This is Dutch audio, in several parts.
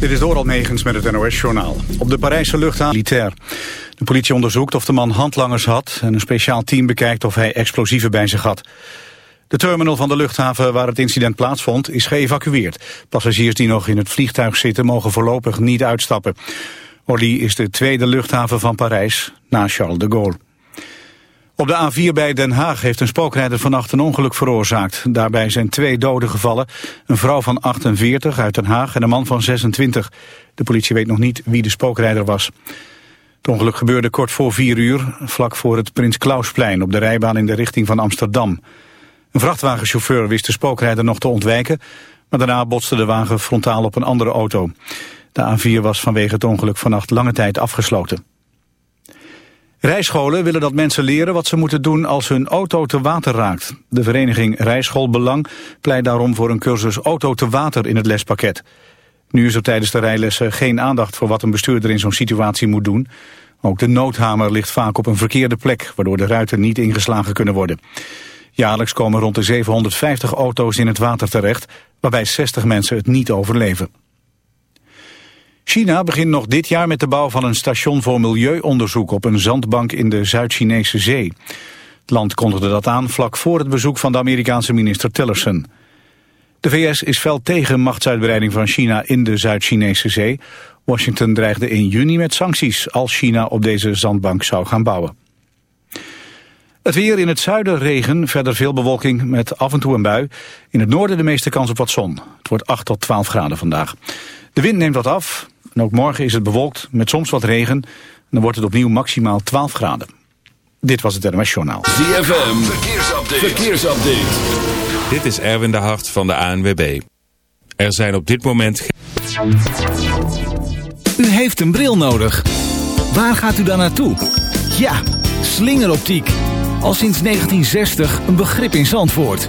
Dit is Doral Negens met het NOS-journaal. Op de Parijse luchthaven militair. De politie onderzoekt of de man handlangers had... en een speciaal team bekijkt of hij explosieven bij zich had. De terminal van de luchthaven waar het incident plaatsvond is geëvacueerd. Passagiers die nog in het vliegtuig zitten mogen voorlopig niet uitstappen. Orly is de tweede luchthaven van Parijs na Charles de Gaulle. Op de A4 bij Den Haag heeft een spookrijder vannacht een ongeluk veroorzaakt. Daarbij zijn twee doden gevallen. Een vrouw van 48 uit Den Haag en een man van 26. De politie weet nog niet wie de spookrijder was. Het ongeluk gebeurde kort voor vier uur, vlak voor het Prins Klausplein... op de rijbaan in de richting van Amsterdam. Een vrachtwagenchauffeur wist de spookrijder nog te ontwijken... maar daarna botste de wagen frontaal op een andere auto. De A4 was vanwege het ongeluk vannacht lange tijd afgesloten. Rijscholen willen dat mensen leren wat ze moeten doen als hun auto te water raakt. De vereniging Rijschoolbelang pleit daarom voor een cursus auto te water in het lespakket. Nu is er tijdens de rijlessen geen aandacht voor wat een bestuurder in zo'n situatie moet doen. Ook de noodhamer ligt vaak op een verkeerde plek, waardoor de ruiten niet ingeslagen kunnen worden. Jaarlijks komen rond de 750 auto's in het water terecht, waarbij 60 mensen het niet overleven. China begint nog dit jaar met de bouw van een station voor milieuonderzoek op een zandbank in de Zuid-Chinese zee. Het land kondigde dat aan vlak voor het bezoek van de Amerikaanse minister Tillerson. De VS is fel tegen machtsuitbreiding van China in de Zuid-Chinese zee. Washington dreigde in juni met sancties als China op deze zandbank zou gaan bouwen. Het weer in het zuiden regen, verder veel bewolking met af en toe een bui. In het noorden de meeste kans op wat zon. Het wordt 8 tot 12 graden vandaag. De wind neemt wat af. En ook morgen is het bewolkt met soms wat regen. En dan wordt het opnieuw maximaal 12 graden. Dit was het NMS Journaal. ZFM, verkeersupdate. verkeersupdate. Dit is Erwin de Hart van de ANWB. Er zijn op dit moment... U heeft een bril nodig. Waar gaat u dan naartoe? Ja, slingeroptiek. Al sinds 1960 een begrip in Zandvoort.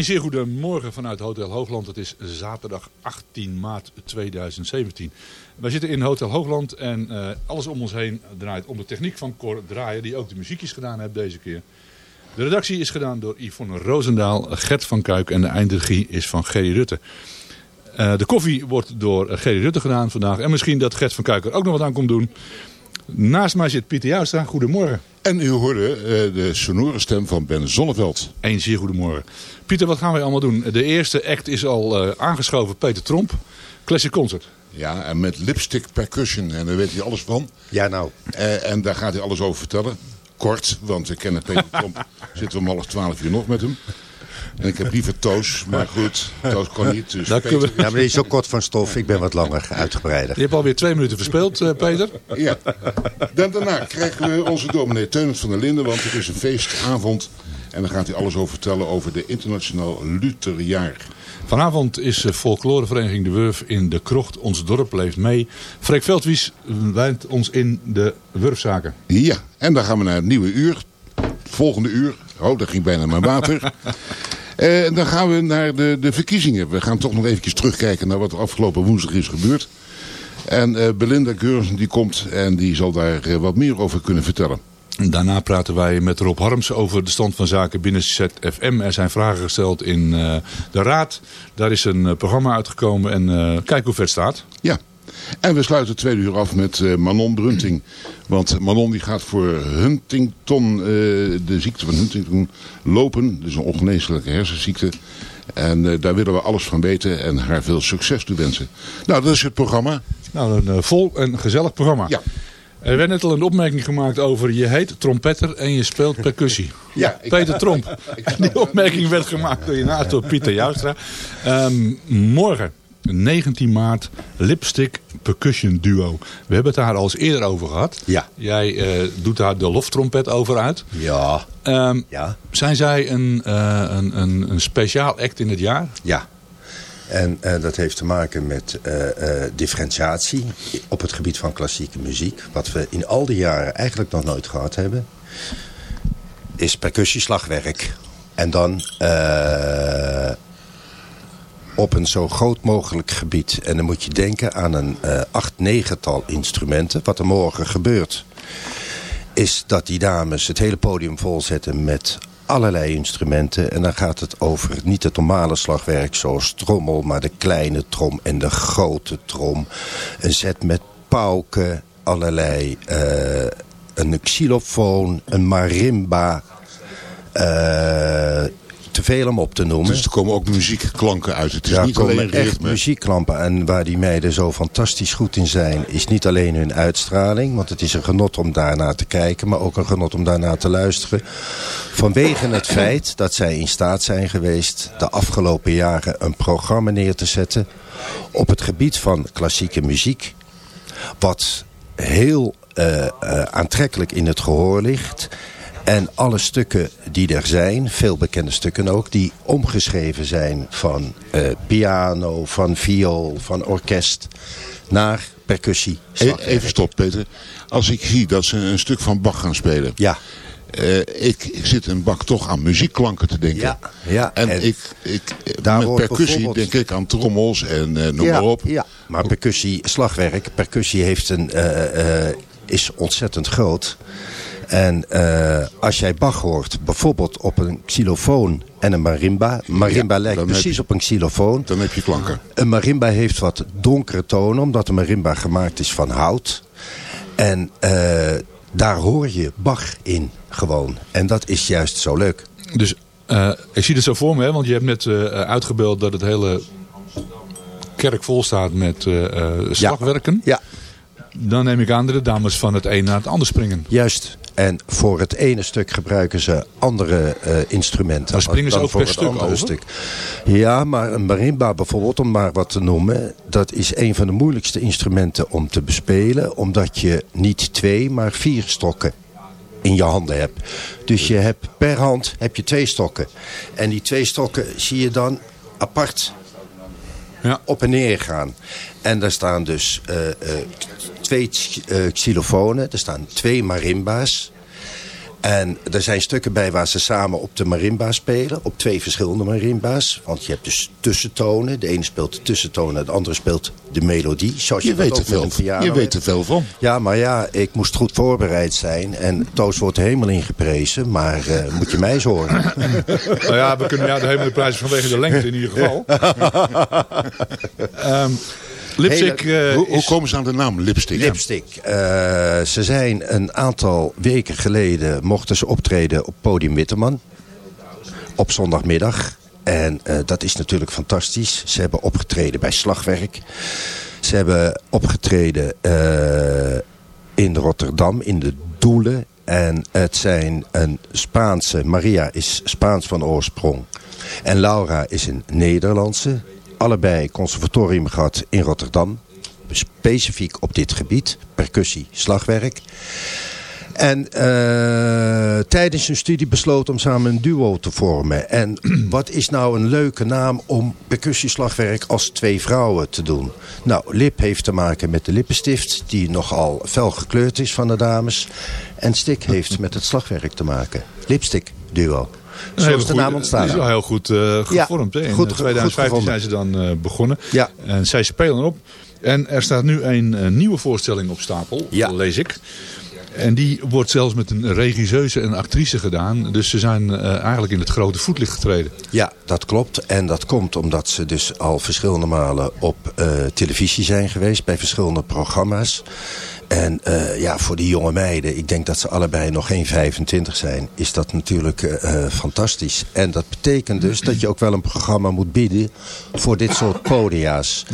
Een zeer goede morgen vanuit Hotel Hoogland. Het is zaterdag 18 maart 2017. Wij zitten in Hotel Hoogland en eh, alles om ons heen draait om de techniek van Cor Draaien, die ook de muziekjes gedaan heeft deze keer. De redactie is gedaan door Yvonne Roosendaal, Gert van Kuik en de eindregie is van Gerry Rutte. Eh, de koffie wordt door Gerry Rutte gedaan vandaag. En misschien dat Gert van Kuik er ook nog wat aan komt doen. Naast mij zit Pieter Joustra. Goedemorgen. En u hoorde eh, de sonore stem van Ben Zonneveld. Een zeer goedemorgen. Pieter, wat gaan wij allemaal doen? De eerste act is al eh, aangeschoven. Peter Tromp. Classic Concert. Ja, en met lipstick percussion. En daar weet hij alles van. Ja, nou. Eh, en daar gaat hij alles over vertellen. Kort, want we kennen Peter Tromp. Zitten we om half twaalf uur nog met hem. En ik heb liever Toos, maar goed, Toos kon niet. Dus Peter- we- Ja, maar die is ook kort van stof. Ik ben wat langer, uitgebreider. Je hebt alweer twee minuten verspeeld, eh, Peter. Ja. Dan daarna krijgen we onze dominee Teunens van der Linden, want het is een feestavond. En dan gaat hij alles over vertellen over de Internationaal Lutherjaar. Vanavond is eh, folklorevereniging De Wurf in de krocht. Ons dorp leeft mee. Freek Veldwies wijnt ons in de Wurfzaken. Ja, en dan gaan we naar het nieuwe uur. Volgende uur. Oh, dat ging bijna mijn water. Eh, En dan gaan we naar de, de verkiezingen. We gaan toch nog eventjes terugkijken naar wat er afgelopen woensdag is gebeurd. En eh, Belinda Geurzen die komt en die zal daar eh, wat meer over kunnen vertellen. Daarna praten wij met Rob Harms over de stand van zaken binnen ZFM. Er zijn vragen gesteld in eh, de raad. Daar is een eh, programma uitgekomen en eh, kijk hoe ver het staat. Ja. En we sluiten het tweede uur af met eh, Manon Brunting. Want Manon die gaat voor Huntington, eh, de ziekte van Huntington, lopen. Dus een ongeneeslijke hersenziekte. En eh, daar willen we alles van weten en haar veel succes toe wensen. Nou, dat is het programma. Nou, een vol en gezellig programma. Ja. Er werd net al een opmerking gemaakt over je heet trompetter en je speelt percussie. Ja, Peter Tromp. Die opmerking werd gemaakt door je naast door Pieter Joustra. Ehm, morgen, 19 maart, Lipstick Percussion Duo. We hebben het daar al eens eerder over gehad. Ja. Jij eh, doet daar de loftrompet over uit. Ja, Ehm, ja, zijn zij een, eh, een, een, een speciaal act in het jaar? ja. En eh, dat heeft te maken met differentiatie op het gebied van klassieke muziek. Wat we in al die jaren eigenlijk nog nooit gehad hebben. Is percussieslagwerk. En dan eh, op een zo groot mogelijk gebied. En dan moet je denken aan een eh acht, negental instrumenten. Wat er morgen gebeurt is dat die dames het hele podium volzetten met allerlei instrumenten. En dan gaat het over niet het normale slagwerk zoals trommel... maar de kleine trom en de grote trom. Een set met pauken, allerlei... eh, een xylofoon, een marimba... eh, te veel om op te noemen. Dus er komen ook muziekklanken uit. Het is Daar niet komen alleen echt ritme. En waar die meiden zo fantastisch goed in zijn... is niet alleen hun uitstraling... want het is een genot om daarnaar te kijken... maar ook een genot om daarnaar te luisteren. Vanwege het feit dat zij in staat zijn geweest... de afgelopen jaren een programma neer te zetten... op het gebied van klassieke muziek... wat heel eh, eh, aantrekkelijk in het gehoor ligt... En alle stukken die er zijn, veel bekende stukken ook... die omgeschreven zijn van eh, piano, van viool, van orkest... naar percussie. E-. Even stop, Peter. Als ik zie dat ze een stuk van Bach gaan spelen. Ja, eh, ik zit een bak toch aan muziekklanken te denken. Ja, ja. En, En ik, ik, daar met percussie bijvoorbeeld- denk ik aan trommels en eh, noem ja, maar op. Ja, maar percussie, slagwerk, percussie heeft een, is ontzettend groot. En eh, als jij Bach hoort, bijvoorbeeld op een xylofoon en een marimba. Marimba Ja, lijkt precies je- op een xylofoon. Dan heb je klanken. Een marimba heeft wat donkere tonen, omdat de marimba gemaakt is van hout. En eh, daar hoor je Bach in gewoon. En dat is juist zo leuk. Dus eh, ik zie het zo voor me, hè, want je hebt net eh, uitgebeeld dat het hele kerk vol staat met eh, eh, slagwerken. Ja, Dan neem ik aan dat de dames van het een naar het ander springen. juist. En voor het ene stuk gebruiken ze andere eh, instrumenten. Maar springen ze dan ook voor per het stuk andere over? stuk. Ja, maar een marimba bijvoorbeeld, om maar wat te noemen... dat is een van de moeilijkste instrumenten om te bespelen... omdat je niet twee, maar vier stokken in je handen hebt. Dus je hebt per hand heb je twee stokken. En die twee stokken zie je dan apart Ja. op en neer gaan. En daar staan dus eh, twee eh, xylofonen, er staan twee marimba's. En er zijn stukken bij waar ze samen op de marimba spelen. Op twee verschillende marimba's. Want je hebt dus tussentonen. De ene speelt de tussentonen, de andere speelt de melodie. Zoals je, Je weet, er veel, piano je weet er veel van. Ja, maar ja, ik moest goed voorbereid zijn. En Toos wordt er helemaal ingeprezen. Maar eh, moet je mij eens horen. Nou ja, we kunnen jou de hemel prijzen vanwege de lengte in ieder geval. Ehm Lipstick eh, hoe, hoe is... komen ze aan de naam Lipstick? Lipstick. Eh, ze zijn een aantal weken geleden mochten ze optreden op podium Witteman. Op zondagmiddag. En eh, dat is natuurlijk fantastisch. Ze hebben opgetreden bij Slagwerk. Ze hebben opgetreden eh, in Rotterdam, in de Doelen. En het zijn een Spaanse, Maria is Spaans van oorsprong. En Laura is een Nederlandse. Allebei conservatorium gehad in Rotterdam. Specifiek op dit gebied. Percussie, slagwerk. En eh, tijdens hun studie besloot om samen een duo te vormen. En wat is nou een leuke naam om percussieslagwerk als twee vrouwen te doen? Nou, lip heeft te maken met de lippenstift, die nogal fel gekleurd is van de dames. En stick heeft met het slagwerk te maken. Lipstick duo. Een Zo hele is de goede- naam ontstaan. Die is wel heel goed eh, gevormd. hè? In goed- eh, 2015 goed zijn ze dan eh, begonnen. Ja. En zij spelen op. En er staat nu een, eh, nieuwe voorstelling op stapel, Ja. lees ik. En die wordt zelfs met een regisseuse en actrice gedaan. Dus ze zijn eh, eigenlijk in het grote voetlicht getreden. Ja, dat klopt. En dat komt omdat ze dus al verschillende malen op eh, televisie zijn geweest. Bij verschillende programma's. En eh, ja, voor die jonge meiden, ik denk dat ze allebei nog geen 25 zijn, is dat natuurlijk eh, eh, fantastisch. En dat betekent dus dat je ook wel een programma moet bieden voor dit soort podia's.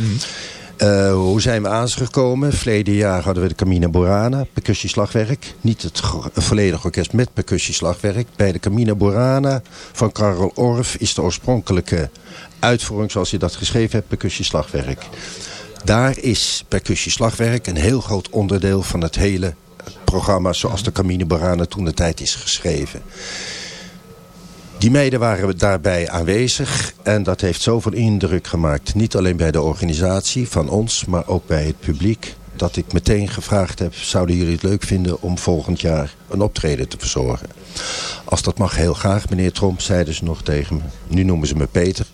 Eh, hoe zijn we aan ze gekomen? Verleden jaar hadden we de Camina Burana, percussieslagwerk. Niet het volledige orkest met percussieslagwerk. Bij de Camina Burana van Karel Orff is de oorspronkelijke uitvoering zoals je dat geschreven hebt, percussieslagwerk. Daar is percussieslagwerk een heel groot onderdeel van het hele programma zoals de Camina Burana toen de tijd is geschreven. Die meiden waren daarbij aanwezig en dat heeft zoveel indruk gemaakt. Niet alleen bij de organisatie van ons, maar ook bij het publiek. Dat ik meteen gevraagd heb, zouden jullie het leuk vinden om volgend jaar een optreden te verzorgen? Als dat mag, heel graag, meneer Tromp, zeiden ze nog tegen me. Nu noemen ze me Peter.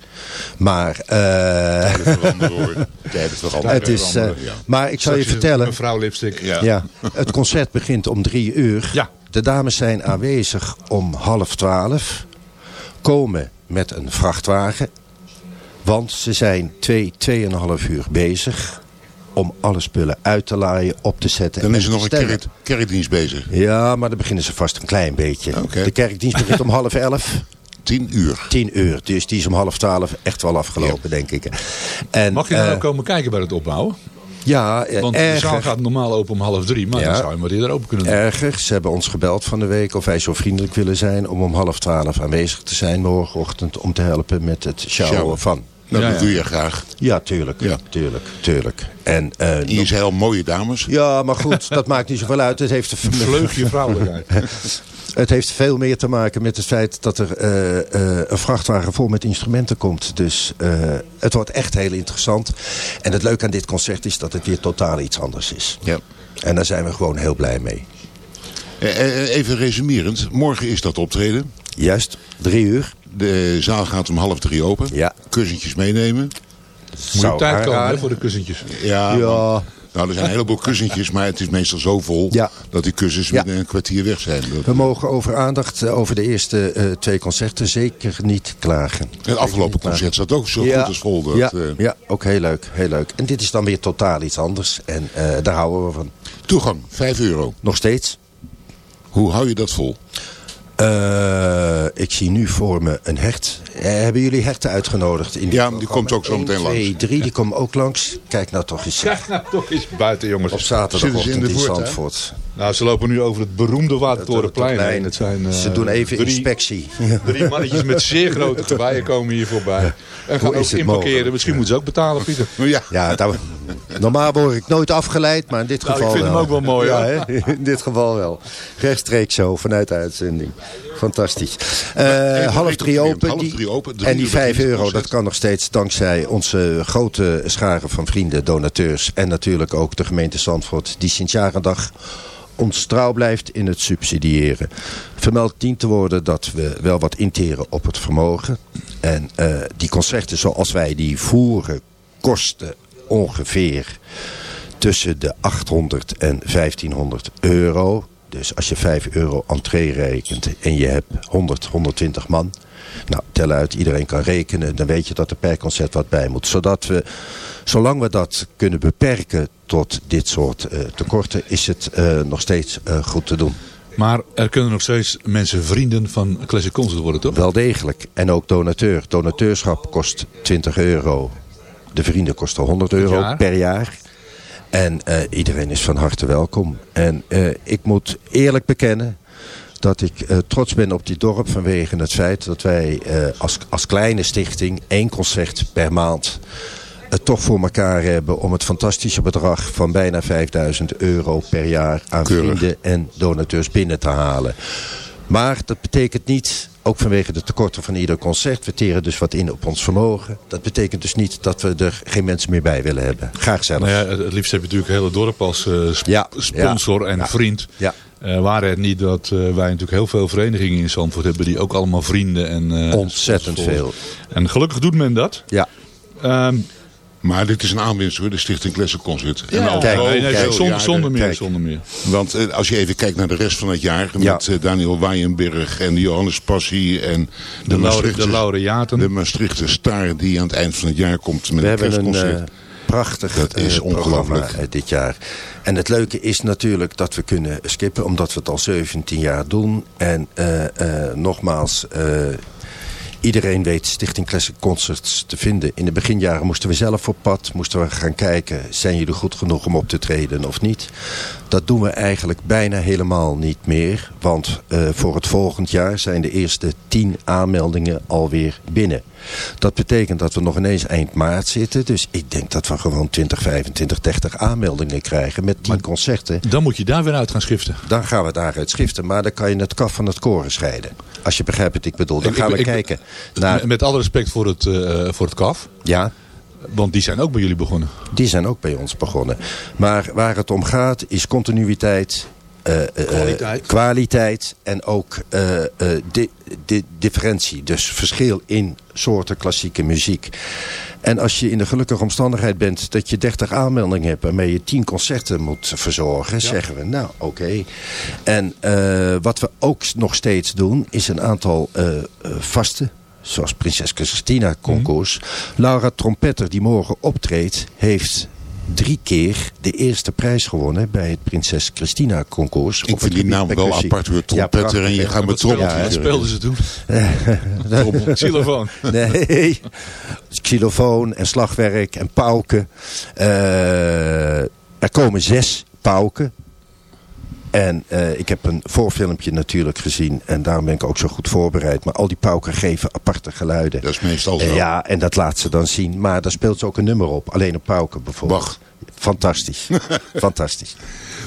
Maar, eh veranderen hoor. Tijden veranderen. het is, eh, maar ik zal je vertellen, Mevrouw Lipstick. Ja. ja, het concert begint om drie uur. Ja. De dames zijn aanwezig om half twaalf. Komen met een vrachtwagen. Want ze zijn twee, tweeënhalf uur bezig om alle spullen uit te laaien, op te zetten. Dan en is er nog een kerk, kerkdienst bezig. Ja, maar dan beginnen ze vast een klein beetje. De kerkdienst begint om half elf. Tien uur. Tien uur. Dus die is om half twaalf echt wel afgelopen, denk ik. En, Mag je nou eh, ook komen kijken bij het opbouwen? Ja, eh, Want de zaal gaat normaal open om half drie. Maar Ja. dan zou je maar eerder open kunnen doen. Erger, ze hebben ons gebeld van de week of wij zo vriendelijk willen zijn om om half twaalf aanwezig te zijn morgenochtend om te helpen met het Sjouwen. van. Nou, Ja, dat ja. doe je graag. Ja, tuurlijk. Ja. Tuurlijk, tuurlijk. En, eh, je zijn heel mooie dames. ja, maar goed, dat maakt niet zoveel uit. Het heeft, er- Vleugje vrouwelijkheid. het heeft veel meer te maken met het feit dat er eh, eh, een vrachtwagen vol met instrumenten komt. Dus eh, het wordt echt heel interessant. En het leuke aan dit concert is dat het weer totaal iets anders is. Ja. En daar zijn we gewoon heel blij mee. Even resumerend. Morgen is dat optreden. Juist, drie uur. De zaal gaat om half drie open. Ja. Kussentjes meenemen. Moet je op tijd komen hè, voor de kussentjes. Ja. Ja. Nou, er zijn een heleboel kussentjes, maar het is meestal zo vol Ja. dat die kussens Ja. binnen een kwartier weg zijn. Dat- We mogen over aandacht eh, over de eerste eh, twee concerten zeker niet klagen. Het afgelopen concert zat ook zo Ja, goed als vol. Dat, ja, eh, ja, ook heel leuk, heel leuk. En dit is dan weer totaal iets anders. En eh, daar houden we van. Toegang, 5 euro. Nog steeds. Hoe hou je dat vol? Eh, ik zie nu voor me een hert. Eh, hebben jullie herten uitgenodigd? In Ja, die komt ook zo meteen 1, langs. 2, 3, die komen ook langs. Kijk nou toch eens. Kijk nou toch eens buiten jongens. Op zaterdagochtend ze in in, de voort, hè? Zandvoort. Nou, ze lopen nu over het beroemde Watertorenplein. Het zijn, eh, Ze doen even drie, inspectie. Drie mannetjes met zeer grote geweien komen hier voorbij. En gaan Hoe ook is het inparkeren. mogelijk? Misschien moeten ze ook betalen, Pieter. Ja, Ja, daar- normaal word ik nooit afgeleid, maar in dit Nou, ik geval vind hem wel. ook wel mooi, Ja, hè? in dit geval wel. Rechtstreeks zo, vanuit de uitzending. Fantastisch. Eh, even half drie open. Half die- drie open, drie en die uur vijf begint het euro, dat kan nog steeds dankzij onze grote scharen van vrienden, donateurs... en natuurlijk ook de gemeente Zandvoort... die sinds jaar en dag ons trouw blijft in het subsidiëren. Vermeld dient te worden dat we wel wat interen op het vermogen. En eh, die concerten zoals wij die voeren kosten ongeveer tussen de 800 en 1500 euro. Dus als je 5 euro entree rekent en je hebt 100, 120 man... Nou, tel uit, iedereen kan rekenen. Dan weet je dat er per concert wat bij moet. Zodat we, zolang we dat kunnen beperken tot dit soort uh, tekorten... is het uh, nog steeds uh, goed te doen. Maar er kunnen nog steeds mensen vrienden van Classic Concert worden, toch? Wel degelijk. En ook donateur. Donateurschap kost 20 euro. De vrienden kosten 100 euro jaar? per jaar. En uh, iedereen is van harte welkom. En uh, ik moet eerlijk bekennen dat ik uh, trots ben op dit dorp vanwege het feit dat wij als, als kleine stichting één concert per maand het toch voor elkaar hebben om het fantastische bedrag van bijna 5000 euro per jaar aan Keurig. vrienden en donateurs binnen te halen. Maar dat betekent niet, ook vanwege de tekorten van ieder concert, we teren dus wat in op ons vermogen. Dat betekent dus niet dat we er geen mensen meer bij willen hebben. Graag zelf. Nou ja, het, liefst heb je natuurlijk het hele dorp als uh, sp Ja, sponsor ja, en ja. vriend. Ja. Uh, waren het niet dat uh, wij natuurlijk heel veel verenigingen in Zandvoort hebben die ook allemaal vrienden en... Ontzettend veel. En gelukkig doet men dat. Ja. Um, Maar dit is een aanwinst hoor, de Stichting Classic Concert. Ja, al kijk, zoveel nee, nee, kijk, zonder, meer, kijk. zonder meer. Want eh, als je even kijkt naar de rest van het jaar... Ja. met eh, Daniel Waaienberg en Johannes Passie en de, De, de laureaten. de Maastrichter Star... die aan het eind van het jaar komt met We een hebben een eh, prachtig Dat is programma ongelooflijk. dit jaar. En het leuke is natuurlijk dat we kunnen skippen, omdat we het al 17 jaar doen. En eh, eh, nogmaals, eh, iedereen weet Stichting Classic Concerts te vinden. In de beginjaren moesten we zelf op pad, moesten we gaan kijken... zijn jullie goed genoeg om op te treden of niet? Dat doen we eigenlijk bijna helemaal niet meer. Want eh, voor het volgend jaar zijn de eerste 10 aanmeldingen alweer binnen. Dat betekent dat we nog ineens eind maart zitten. Dus ik denk dat we gewoon 20, 25, 30 aanmeldingen krijgen met 10 concerten. Dan moet je daar weer uit gaan schiften. Dan gaan we daaruit schiften. Maar dan kan je het kaf van het koren scheiden. Als je begrijpt wat ik bedoel. Dan gaan we ik- kijken naar... Met, met alle respect voor het, uh, voor het KAF. Ja, Want die zijn ook bij jullie begonnen. die zijn ook bij ons begonnen. Maar waar het om gaat is continuïteit... Uh, uh, Kwaliteit. kwaliteit en ook di di differentie. Dus verschil in soorten klassieke muziek. En als je in de gelukkige omstandigheid bent dat je 30 aanmeldingen hebt waarmee je 10 concerten moet verzorgen, ja. zeggen we nou oké. Okay. En uh, wat we ook nog steeds doen is een aantal uh, vaste, zoals Prinses Christina concours. Mm -hmm. Laura Trompetter die morgen optreedt heeft drie keer de eerste prijs gewonnen bij het Prinses Christina concours. Ik vind die naam wel apart weer. Trompetter ja, en je gaat met trommel. Ja, wat speelden ze toen? Xylofoon. nee, xylofoon en slagwerk en pauken. Uh, er komen zes pauken. En uh, ik heb een voorfilmpje natuurlijk gezien. En daarom ben ik ook zo goed voorbereid. Maar al die pauken geven aparte geluiden. Dat is meestal zo. Uh, ja, en dat laat ze dan zien. Maar daar speelt ze ook een nummer op. Alleen een pauken bijvoorbeeld. Wacht. Fantastisch. Fantastisch.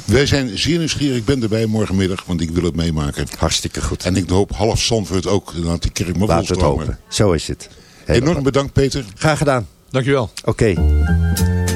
Wij zijn zeer nieuwsgierig. Ik ben erbij morgenmiddag, want ik wil het meemaken. Hartstikke goed. En ik hoop half Zandvoort ook. Laat die kerk Laat het hopen. Zo is het. Heel Enorm bedankt Peter. Graag gedaan. Dankjewel. Oké. Okay.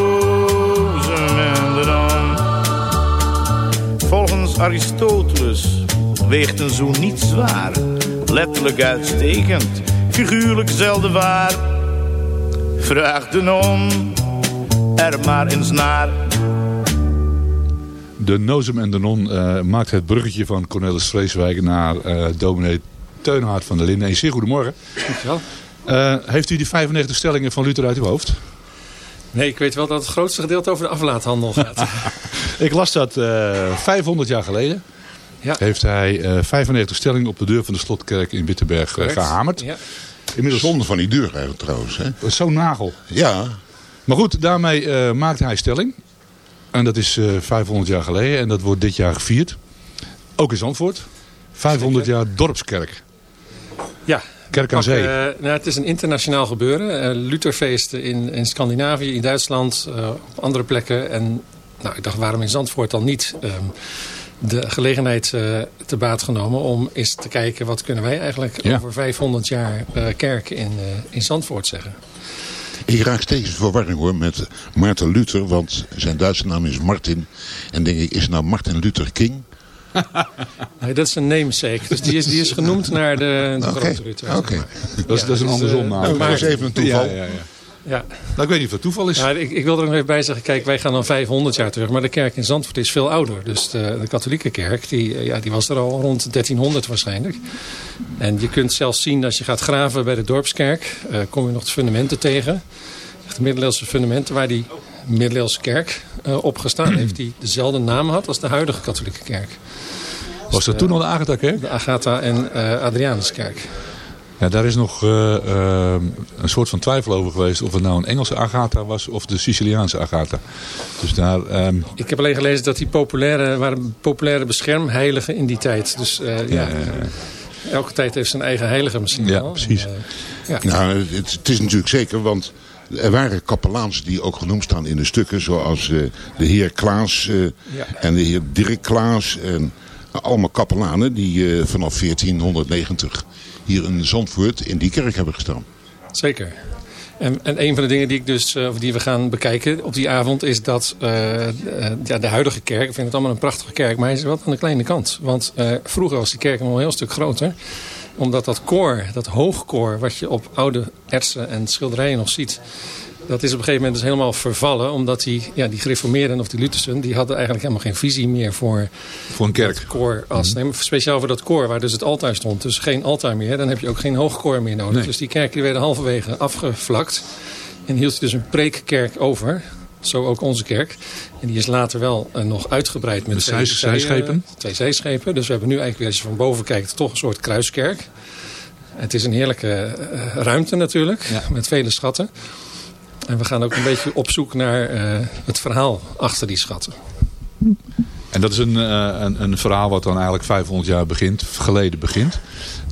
Volgens Aristoteles weegt een zoen niet zwaar. Letterlijk uitstekend, figuurlijk zelden waar. Vraag de non er maar eens naar. De Nozem en de Non eh, maakt het bruggetje van Cornelis Vreeswijk naar uh, dominee Teunhaard van der Linden. Een zeer goedemorgen. Dankjewel. Uh, heeft u die 95 stellingen van Luther uit uw hoofd? Nee, ik weet wel dat het grootste gedeelte over de aflaathandel gaat. ik las dat 500 jaar geleden. Ja. Heeft hij 95 stellingen op de deur van de slotkerk in Wittenberg gehamerd. Ja. Inmiddels zonde van die deur eigenlijk trouwens. hè? Zo'n nagel. Ja. Maar goed, daarmee uh, maakte hij stelling. En dat is uh, 500 jaar geleden. En dat wordt dit jaar gevierd. Ook in Zandvoort. 500 jaar dorpskerk. Ja. Kerk aan Zee. Uh, nou, het is een internationaal gebeuren. Lutherfeesten in, in Scandinavië, in Duitsland, op andere plekken. En nou, ik dacht, waarom in Zandvoort dan niet... Um, de gelegenheid uh, te baat genomen om eens te kijken... wat kunnen wij eigenlijk Ja. over 500 jaar uh, kerk in, uh, in Zandvoort zeggen. Ik raak steeds in verwarring hoor met Maarten Luther, want zijn Duitse naam is Martin. En denk ik, is nou Martin Luther King? Nee, dat is een namesake. Dus die is, die is genoemd naar de, de Oké, grote Luther. oké. Dat is, dat is een andersom naam. dat was even een toeval. Ja, ja, ja. Nou, ik weet niet of dat toeval is. Ja, ik, ik wil er nog even bij zeggen, kijk, wij gaan dan 500 jaar terug. Maar de kerk in Zandvoort is veel ouder. Dus de, de katholieke kerk, die, eh, ja, die was er al rond 1300 waarschijnlijk. En je kunt zelfs zien, als je gaat graven bij de dorpskerk, uh, kom je nog de fundamenten tegen. Echt de middeleeuwse fundamenten waar die middeleeuwse kerk uh, op gestaan heeft. Die dezelfde naam had als de huidige katholieke kerk. Was dat toen al de Agatha-kerk? De Agatha en uh, Adrianuskerk. Ja, daar is nog uh, uh, een soort van twijfel over geweest of het nou een Engelse Agatha was of de Siciliaanse Agatha. Dus daar, um... Ik heb alleen gelezen dat die populaire, waren populaire beschermheiligen in die tijd. Dus uh, ja, ja, ja, elke tijd heeft zijn eigen heilige misschien ja, wel. Precies. En, ja. Nou, het, het, is natuurlijk zeker, want er waren kapelaans die ook genoemd staan in de stukken. Zoals de heer Klaas en de heer Dirk Klaas. En allemaal kapelanen die vanaf 1490 hier in Zandvoort in die kerk hebben gestaan. Zeker. En, en een van de dingen die, ik dus, uh, die we gaan bekijken op die avond is dat uh, uh, ja, de huidige kerk, ik vind het allemaal een prachtige kerk, maar hij is wat aan de kleine kant. Want vroeger was die kerk nog een heel stuk groter. Omdat dat koor, dat hoogkoor wat je op oude ertsen en schilderijen nog ziet, dat is op een gegeven moment dus helemaal vervallen. Omdat die, ja, die gereformeerden of die Luthersen... die hadden eigenlijk helemaal geen visie meer voor... Voor een kerk. koor. Als, nee, maar speciaal voor dat koor waar dus het altaar stond. Dus geen altaar meer. Dan heb je ook geen hoogkoor meer nodig. Nee. Dus die kerken die werden halverwege afgevlakt. En hield je dus een preekkerk over. Zo ook onze kerk. En die is later wel eh, nog uitgebreid met twee zij- zijschepen? twee zijschepen. Dus we hebben nu eigenlijk weer, als je van boven kijkt, toch een soort kruiskerk. Het is een heerlijke eh, ruimte natuurlijk, met vele schatten. En we gaan ook een beetje op zoek naar eh, het verhaal achter die schatten. En dat is een, eh, een, een verhaal wat dan eigenlijk 500 jaar begint, geleden begint.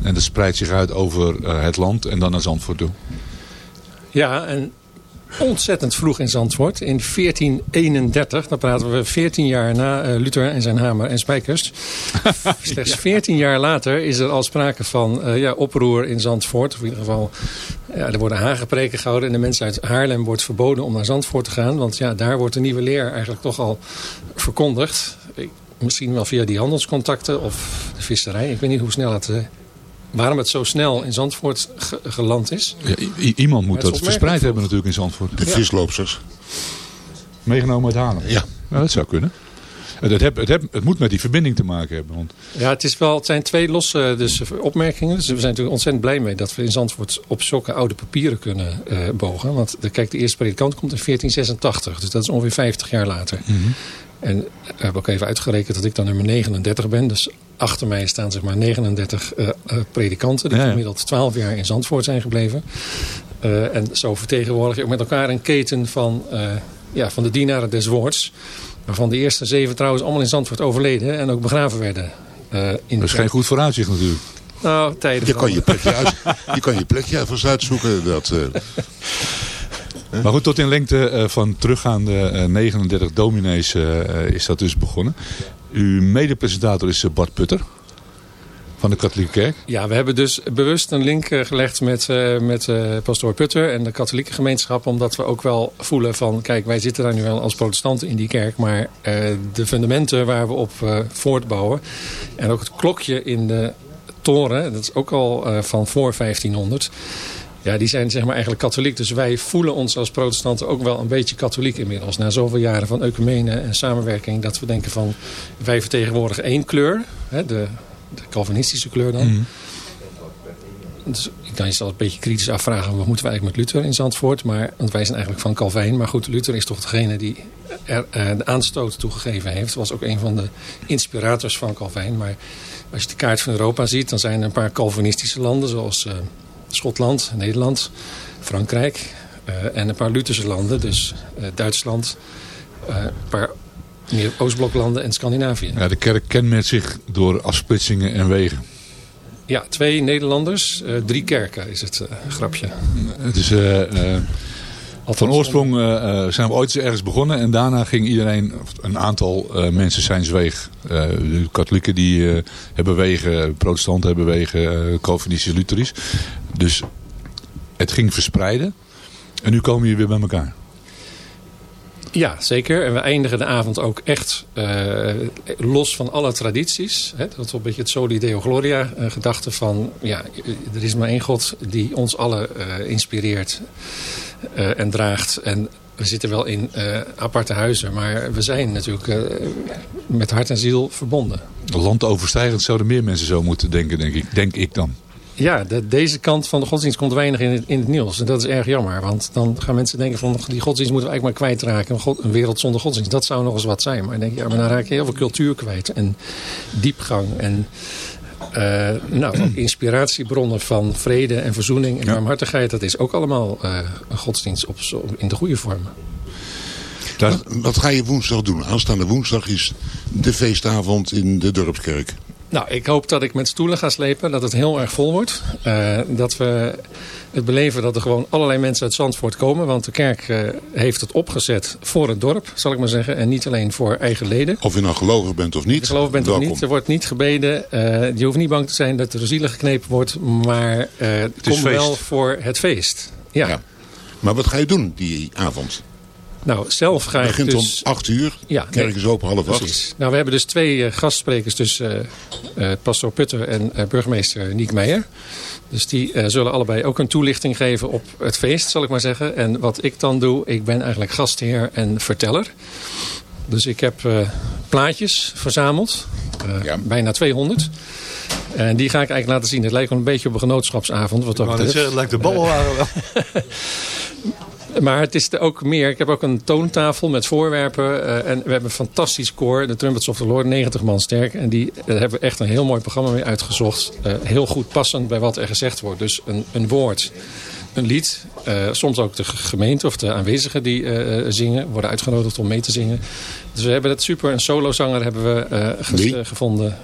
En dat spreidt zich uit over eh, het land en dan naar Zandvoort toe. Ja, en ontzettend vroeg in Zandvoort. In 1431, dan praten we 14 jaar na eh, Luther en zijn hamer en spijkers. Slechts 14 jaar later is er al sprake van eh, ja, oproer in Zandvoort. Of in ieder geval, ja, er worden hagepreken gehouden. En de mensen uit Haarlem wordt verboden om naar Zandvoort te gaan. Want ja, daar wordt de nieuwe leer eigenlijk toch al verkondigd. Misschien wel via die handelscontacten of de visserij. Ik weet niet hoe snel het... waarom het zo snel in Zandvoort ge- geland is. Ja, iemand moet dat verspreid hebben natuurlijk in Zandvoort. De visloopsters. Meegenomen uit Haarlem. Ja. Nou, dat zou kunnen. Het, heb- het, heb- het moet met die verbinding te maken hebben. Want Ja, het, is wel, het zijn twee losse dus, opmerkingen. Dus we zijn natuurlijk ontzettend blij mee dat we in Zandvoort op zulke oude papieren kunnen eh, bogen. Want de, kijk, de eerste predikant komt in 1486. Dus dat is ongeveer 50 jaar later. En hebben ook even uitgerekend dat ik dan nummer 39 ben. Dus achter mij staan zeg maar 39 eh, eh, predikanten. Die Ja, ja. gemiddeld 12 jaar in Zandvoort zijn gebleven. Eh, en zo vertegenwoordig je ook met elkaar een keten van, eh, ja, van de dienaren des woords. Waarvan de eerste zeven trouwens allemaal in Zandvoort overleden en ook begraven werden. eh, in dat is geen goed vooruitzicht natuurlijk. Nou, tijden Je kan je plekje, uit, je kan je plekje even uitzoeken. Dat, eh, Maar goed, tot in lengte eh, van teruggaande eh, 39 dominees eh, eh, is dat dus begonnen. Uw medepresentator is eh, Bart Putter van de katholieke kerk. Ja, we hebben dus bewust een link eh, gelegd met, eh, met eh, pastoor Putter en de katholieke gemeenschap. Omdat we ook wel voelen van, kijk, wij zitten daar nu wel als protestanten in die kerk. Maar eh, de fundamenten waar we op eh, voortbouwen. En ook het klokje in de toren, dat is ook al eh, van voor 1500. Ja, die zijn zeg maar eigenlijk katholiek. Dus wij voelen ons als protestanten ook wel een beetje katholiek inmiddels. Na zoveel jaren van ecumene en samenwerking. Dat we denken van, wij vertegenwoordigen één kleur. Hè, de, de Calvinistische kleur dan. Dus ik kan jezelf een beetje kritisch afvragen... wat moeten we eigenlijk met Luther in Zandvoort? Maar, want wij zijn eigenlijk van Calvijn. Maar goed, Luther is toch degene die er eh, de aanstoot toegegeven heeft. Was ook een van de inspirators van Calvijn. Maar als je de kaart van Europa ziet... dan zijn er een paar Calvinistische landen... zoals eh, Schotland, Nederland, Frankrijk... eh, en een paar Lutherse landen. Dus eh, Duitsland, eh, een paar meer Oostbloklanden en Scandinavië. Ja, de kerk kenmerkt zich door afsplitsingen en wegen. Ja, twee Nederlanders, drie kerken is het grapje. Het is, van oorsprong eh, eh, zijn we ooit eens ergens begonnen en daarna ging iedereen, een aantal eh, mensen zijn zweeg. De katholieken die hebben wegen, protestanten hebben wegen, uh, Calvinistisch, Lutherisch. Dus het ging verspreiden en nu komen jullie weer bij elkaar. Ja, zeker. En we eindigen de avond ook echt eh, los van alle tradities. Hè? Dat is een beetje het Soli Deo Gloria eh, gedachte van... ja, er is maar één God die ons allen eh, inspireert eh, en draagt. En we zitten wel in aparte huizen, maar we zijn natuurlijk met hart en ziel verbonden. Landoverstijgend zouden meer mensen zo moeten denken, denk ik, denk ik dan. Ja, de, deze kant van de godsdienst komt weinig in het, in het nieuws. En dat is erg jammer. Want dan gaan mensen denken van die godsdienst moeten we eigenlijk maar kwijtraken. Een, God, een wereld zonder godsdienst, dat zou nog eens wat zijn. Maar dan denk je, ja, maar dan raak je heel veel cultuur kwijt. En diepgang. En uh, nou, ook inspiratiebronnen van vrede en verzoening en ja. barmhartigheid. Dat is ook allemaal uh, een godsdienst op, in de goede vorm. Wat, wat ga je woensdag doen? Aanstaande woensdag is de feestavond in de Dorpskerk. Nou, ik hoop dat ik met stoelen ga slepen, dat het heel erg vol wordt. Uh, dat we het beleven dat er gewoon allerlei mensen uit Zandvoort komen. Want de kerk uh, heeft het opgezet voor het dorp, zal ik maar zeggen. En niet alleen voor eigen leden. Of je nou gelovig bent of niet. Gelovig bent welkom. of niet. Er wordt niet gebeden. Uh, je hoeft niet bang te zijn dat er zielen geknepen wordt. Maar kom wel voor het feest. Ja. ja. Maar wat ga je doen die avond? Nou, zelf ga Het ik begint dus... om 8 uur. Ja, Kerk nee, is open half acht. Precies. Nou, we hebben dus twee eh, gastsprekers, dus eh eh, pastor Putter en eh, burgemeester Niek Meijer. Dus die eh, zullen allebei ook een toelichting geven op het feest, zal ik maar zeggen. En wat ik dan doe, ik ben eigenlijk gastheer en verteller. Dus ik heb eh, plaatjes verzameld, eh, bijna 200. En die ga ik eigenlijk laten zien. Het lijkt wel een beetje op een genootschapsavond. Wat dat het lijkt de ballenwagen wel. Maar het is er ook meer. Ik heb ook een toontafel met voorwerpen. eh, en we hebben een fantastisch koor. De Trumpets of the Lord, 90 man sterk. En die eh, hebben we echt een heel mooi programma mee uitgezocht. Eh, heel goed passend bij wat er gezegd wordt. Dus een, een woord, een lied. soms ook de gemeente of de aanwezigen die zingen. Worden uitgenodigd om mee te zingen. Dus we hebben het super. Een solozanger hebben we gevonden.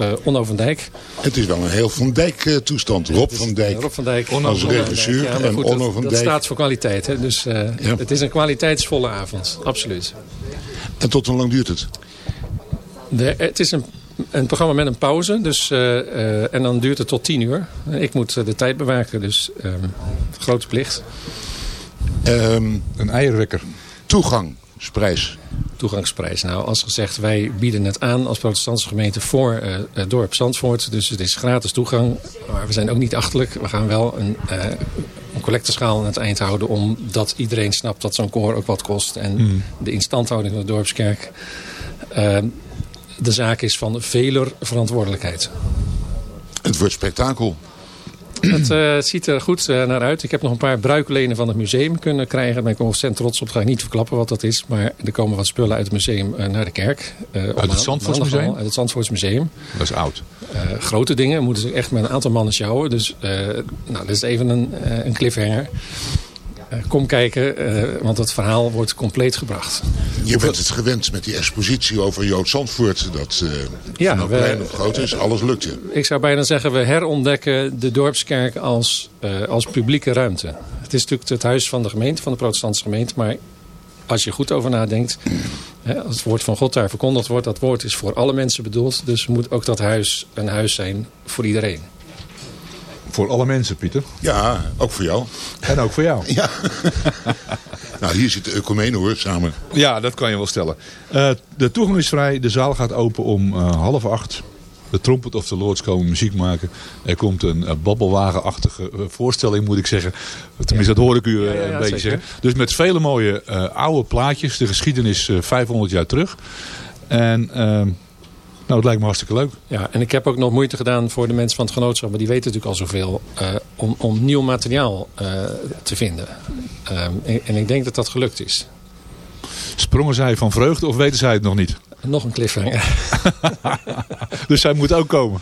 Eh Onno van Dijk. Het is wel een heel Van Dijk eh, toestand. Rob van Dijk. Rob van Dijk. als regisseur Ja, en goed, Onno dat, van dat Dijk. staat voor kwaliteit. Hè? Dus eh, Ja. het is een kwaliteitsvolle avond. Absoluut. En tot hoe lang duurt het? De, het is een, een programma met een pauze. Dus, eh, eh, en dan duurt het tot tien uur. Ik moet de tijd bewaken. Dus ehm, grote plicht. een eierwekker. Toegangsprijs. Toegangsprijs. Nou, als gezegd, wij bieden het aan als protestantse gemeente voor eh, het dorp Zandvoort. Dus het is gratis toegang. Maar we zijn ook niet achterlijk. We gaan wel een, eh een collecteschaal aan het eind houden. Omdat iedereen snapt dat zo'n koor ook wat kost. En Hmm. de instandhouding van de dorpskerk eh, de zaak is van veler verantwoordelijkheid. Het wordt spektakel. Het eh, ziet er goed eh, naar uit. Ik heb nog een paar bruiklenen van het museum kunnen krijgen. Daar ben ik ontzettend trots op. Dat ga ik niet verklappen wat dat is. Maar er komen wat spullen uit het museum eh, naar de kerk. Op het Zandvoortsmuseum? Uit het Zandvoortsmuseum. Dat is oud. Grote dingen moeten ze echt met een aantal mannen sjouwen. Dus nou, dit is even een, een cliffhanger. Eh, kom kijken, eh, want het verhaal wordt compleet gebracht. Je bent het gewend met die expositie over Jood Zandvoort. Dat eh Ja, van we- klein of groot is. Alles lukt je. Ik zou bijna zeggen, we herontdekken de dorpskerk als, als publieke ruimte. Het is natuurlijk het huis van de gemeente, van de protestantse gemeente. Maar als je goed over nadenkt, als het woord van God daar verkondigd wordt... dat woord is voor alle mensen bedoeld. Dus moet ook dat huis een huis zijn voor iedereen. Voor alle mensen, Pieter. Ja, ook voor jou. En ook voor jou. Ja. nou, hier zit de ecumene hoor, samen. Ja, dat kan je wel stellen. Eh, de toegang is vrij. De zaal gaat open om eh, half acht. De Trumpet of the Lords komen muziek maken. Er komt een uh, babbelwagenachtige eh, voorstelling, moet ik zeggen. Tenminste, dat hoor ik u eh, Ja, ja, een beetje zeker. zeggen. Dus met vele mooie eh, oude plaatjes. De geschiedenis eh, 500 jaar terug. En ehm, het lijkt me hartstikke leuk. Ja, en ik heb ook nog moeite gedaan voor de mensen van het genootschap. Maar die weten natuurlijk al zoveel. eh, om, om nieuw materiaal eh, te vinden. Ehm, en, en ik denk dat dat gelukt is. Sprongen zij van vreugde of weten zij het nog niet? Nog een cliffhanger. Dus zij moet ook komen.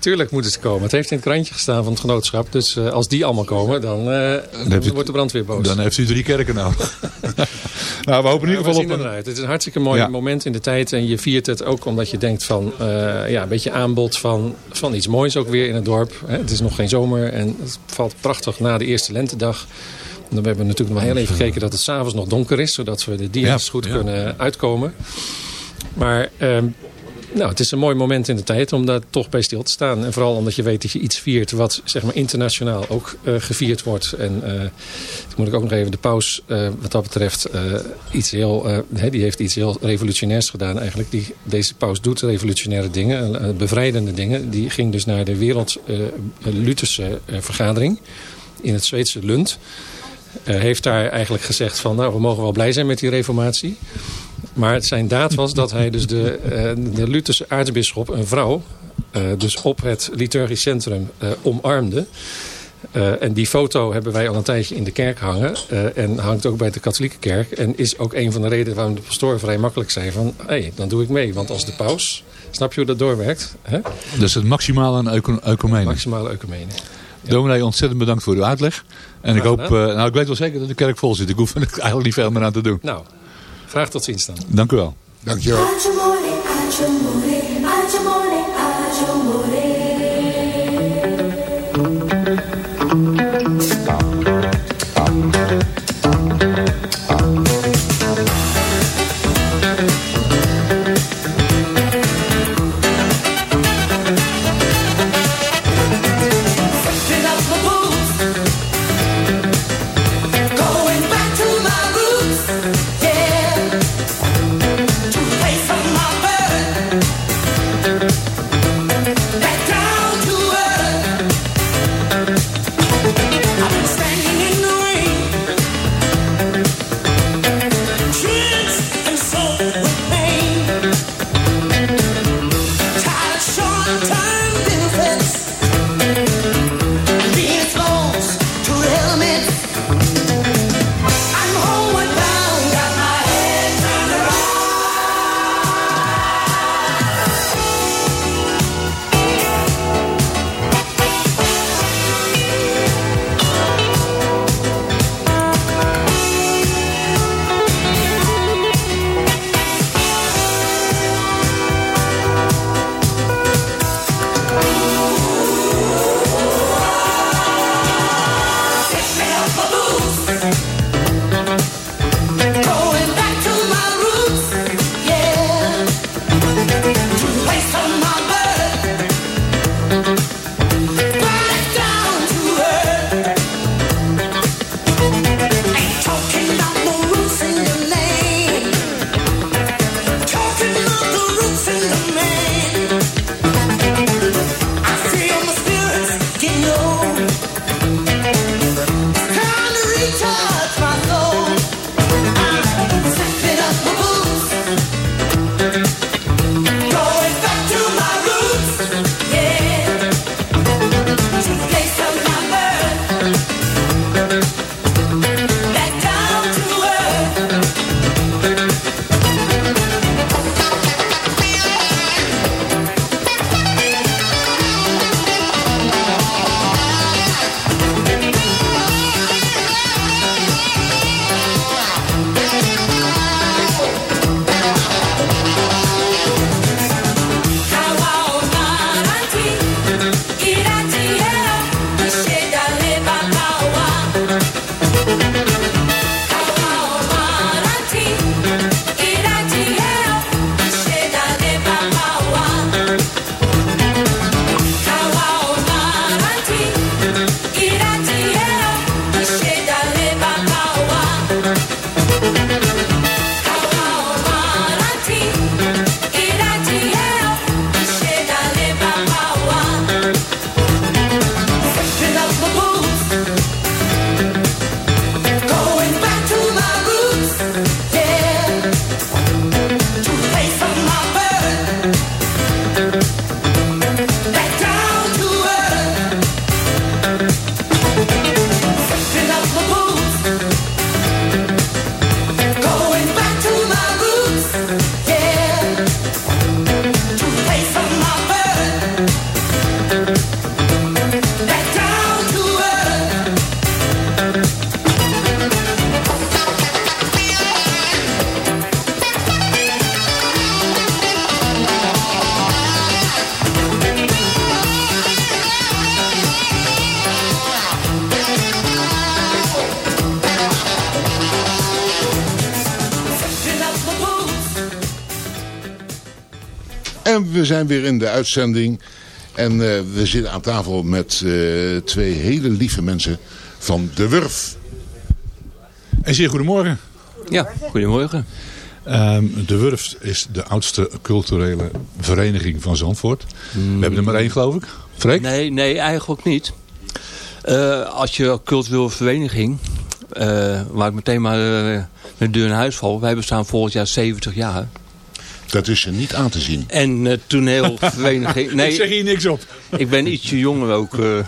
Tuurlijk moeten ze komen. Het heeft in het krantje gestaan van het genootschap. Dus eh, als die allemaal komen, dan, eh, dan wordt de brandweer boos. Dan heeft u drie kerken nodig. nou, we hopen in ieder we geval op een... Het is een hartstikke mooi Ja. moment in de tijd. En je viert het ook omdat je denkt van eh, ja, een beetje aanbod van, van iets moois ook weer in het dorp. Hè, Het is nog geen zomer en het valt prachtig na de eerste lentedag. En dan hebben we natuurlijk nog heel even gekeken dat het s'avonds nog donker is. Zodat we de dienst Ja, goed ja. kunnen uitkomen. Maar ehm, nou, het is een mooi moment in de tijd om daar toch bij stil te staan. En vooral omdat je weet dat je iets viert wat zeg maar, internationaal ook eh, gevierd wordt. En toen moet ik ook nog even de paus eh, wat dat betreft iets heel, die heeft iets heel revolutionairs gedaan eigenlijk. Die, deze paus doet revolutionaire dingen, bevrijdende dingen. Die ging dus naar de Wereld Lutherse vergadering in het Zweedse Lund. Heeft daar eigenlijk gezegd van nou we mogen wel blij zijn met die reformatie. Maar zijn daad was dat hij dus de, eh, de Lutherse aartsbisschop, een vrouw, eh, dus op het liturgisch centrum eh, omarmde. En die foto hebben wij al een tijdje in de kerk hangen. en hangt ook bij de katholieke kerk. En is ook een van de redenen waarom de pastoor vrij makkelijk zei van... hé, hey, dan doe ik mee. Want als de paus, snap je hoe dat doorwerkt? Hè? Is het maximale aan ecumene. Maximale ecumene. Dominee, ontzettend bedankt voor uw uitleg. En ik hoop, nou ik weet wel zeker dat de kerk vol zit. Ik hoef er eigenlijk niet veel meer aan te doen. Nou, graag tot ziens dan. Dank u wel. Dankjewel. Zijn weer in de uitzending. En uh, we zitten aan tafel met uh, twee hele lieve mensen van De Wurf. En zeer goedemorgen. Ja, goedemorgen. Um, de Wurf is de oudste culturele vereniging van Zandvoort. Mm. We hebben er maar één geloof ik. Freek? Nee, nee eigenlijk niet. Uh, als je culturele vereniging, uh, waar ik meteen maar uh, de deur in huis val. Wij bestaan volgend jaar 70 jaar. Dat is er niet aan te zien. En uh, toneelvereniging... Nee, ik zeg hier niks op. Ik ben ietsje jonger ook. Uh,